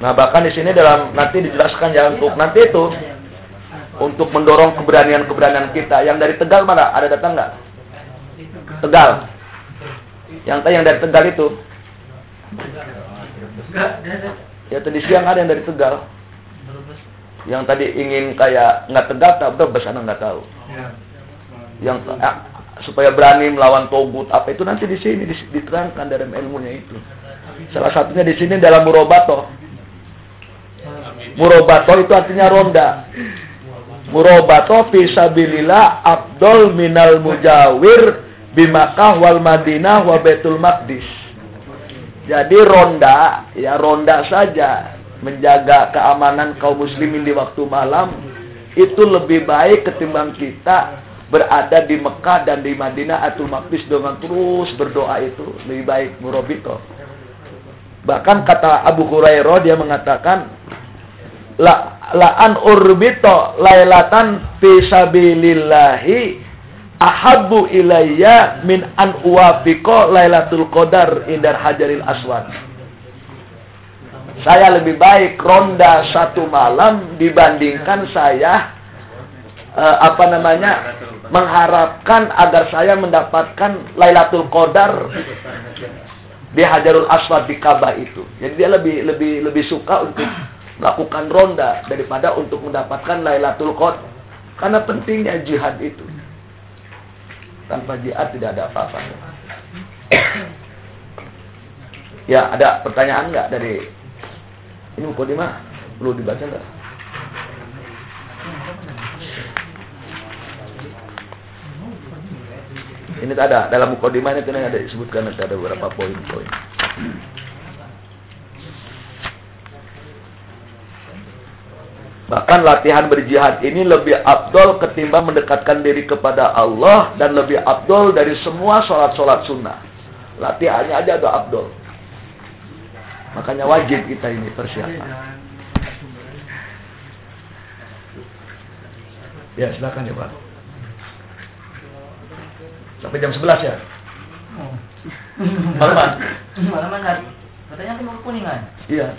Nah bahkan di sini dalam nanti dijelaskan ya untuk nanti itu untuk mendorong keberanian-keberanian kita. Yang dari Tegal mana? Ada datang nggak? Tegal. Yang tadi yang dari Tegal itu. Ya tadi siang ada yang dari Tegal. Yang tadi ingin kayak nggak Tegal, tak Brebes, anak nggak tahu. Yang eh, supaya berani melawan togut apa itu nanti di sini diterangkan dalam ilmunya itu. Salah satunya di sini dalam murobato. Murobato itu artinya ronda. Murobato fisabilillah abdul minal mujawir bimakah wal madinah wa betul maqdis. Jadi ronda, ya ronda saja menjaga keamanan kaum muslimin di waktu malam itu lebih baik ketimbang kita berada di Mekah dan di Madinah atau Maqdis dengan terus berdoa itu lebih baik murobito. Bahkan kata Abu Hurairah dia mengatakan la laan urbito lailatan fi sabilillahi ahabbu ilayya min an uwafiqo lailatul qadar indar hajaril aswad. Saya lebih baik ronda satu malam dibandingkan saya eh, apa namanya mengharapkan agar saya mendapatkan Lailatul Qadar di Hajarul Aswad di Ka'bah itu. Jadi dia lebih lebih lebih suka untuk melakukan ronda daripada untuk mendapatkan Lailatul Qadar. Karena pentingnya jihad itu. Tanpa jihad tidak ada apa-apa. ya, ada pertanyaan nggak dari ini mukadimah perlu dibaca nggak? Ini ada dalam mukadimah ini ada disebutkan ada beberapa poin-poin. Bahkan latihan berjihad ini lebih abdol ketimbang mendekatkan diri kepada Allah dan lebih abdol dari semua sholat-sholat sunnah. Latihannya aja udah abdol. Makanya wajib kita ini persiapan. Ya, silakan ya, Pak. Sampai jam 11 ya? Oh. Malaman? Malaman kan? Katanya mau kuningan. Iya.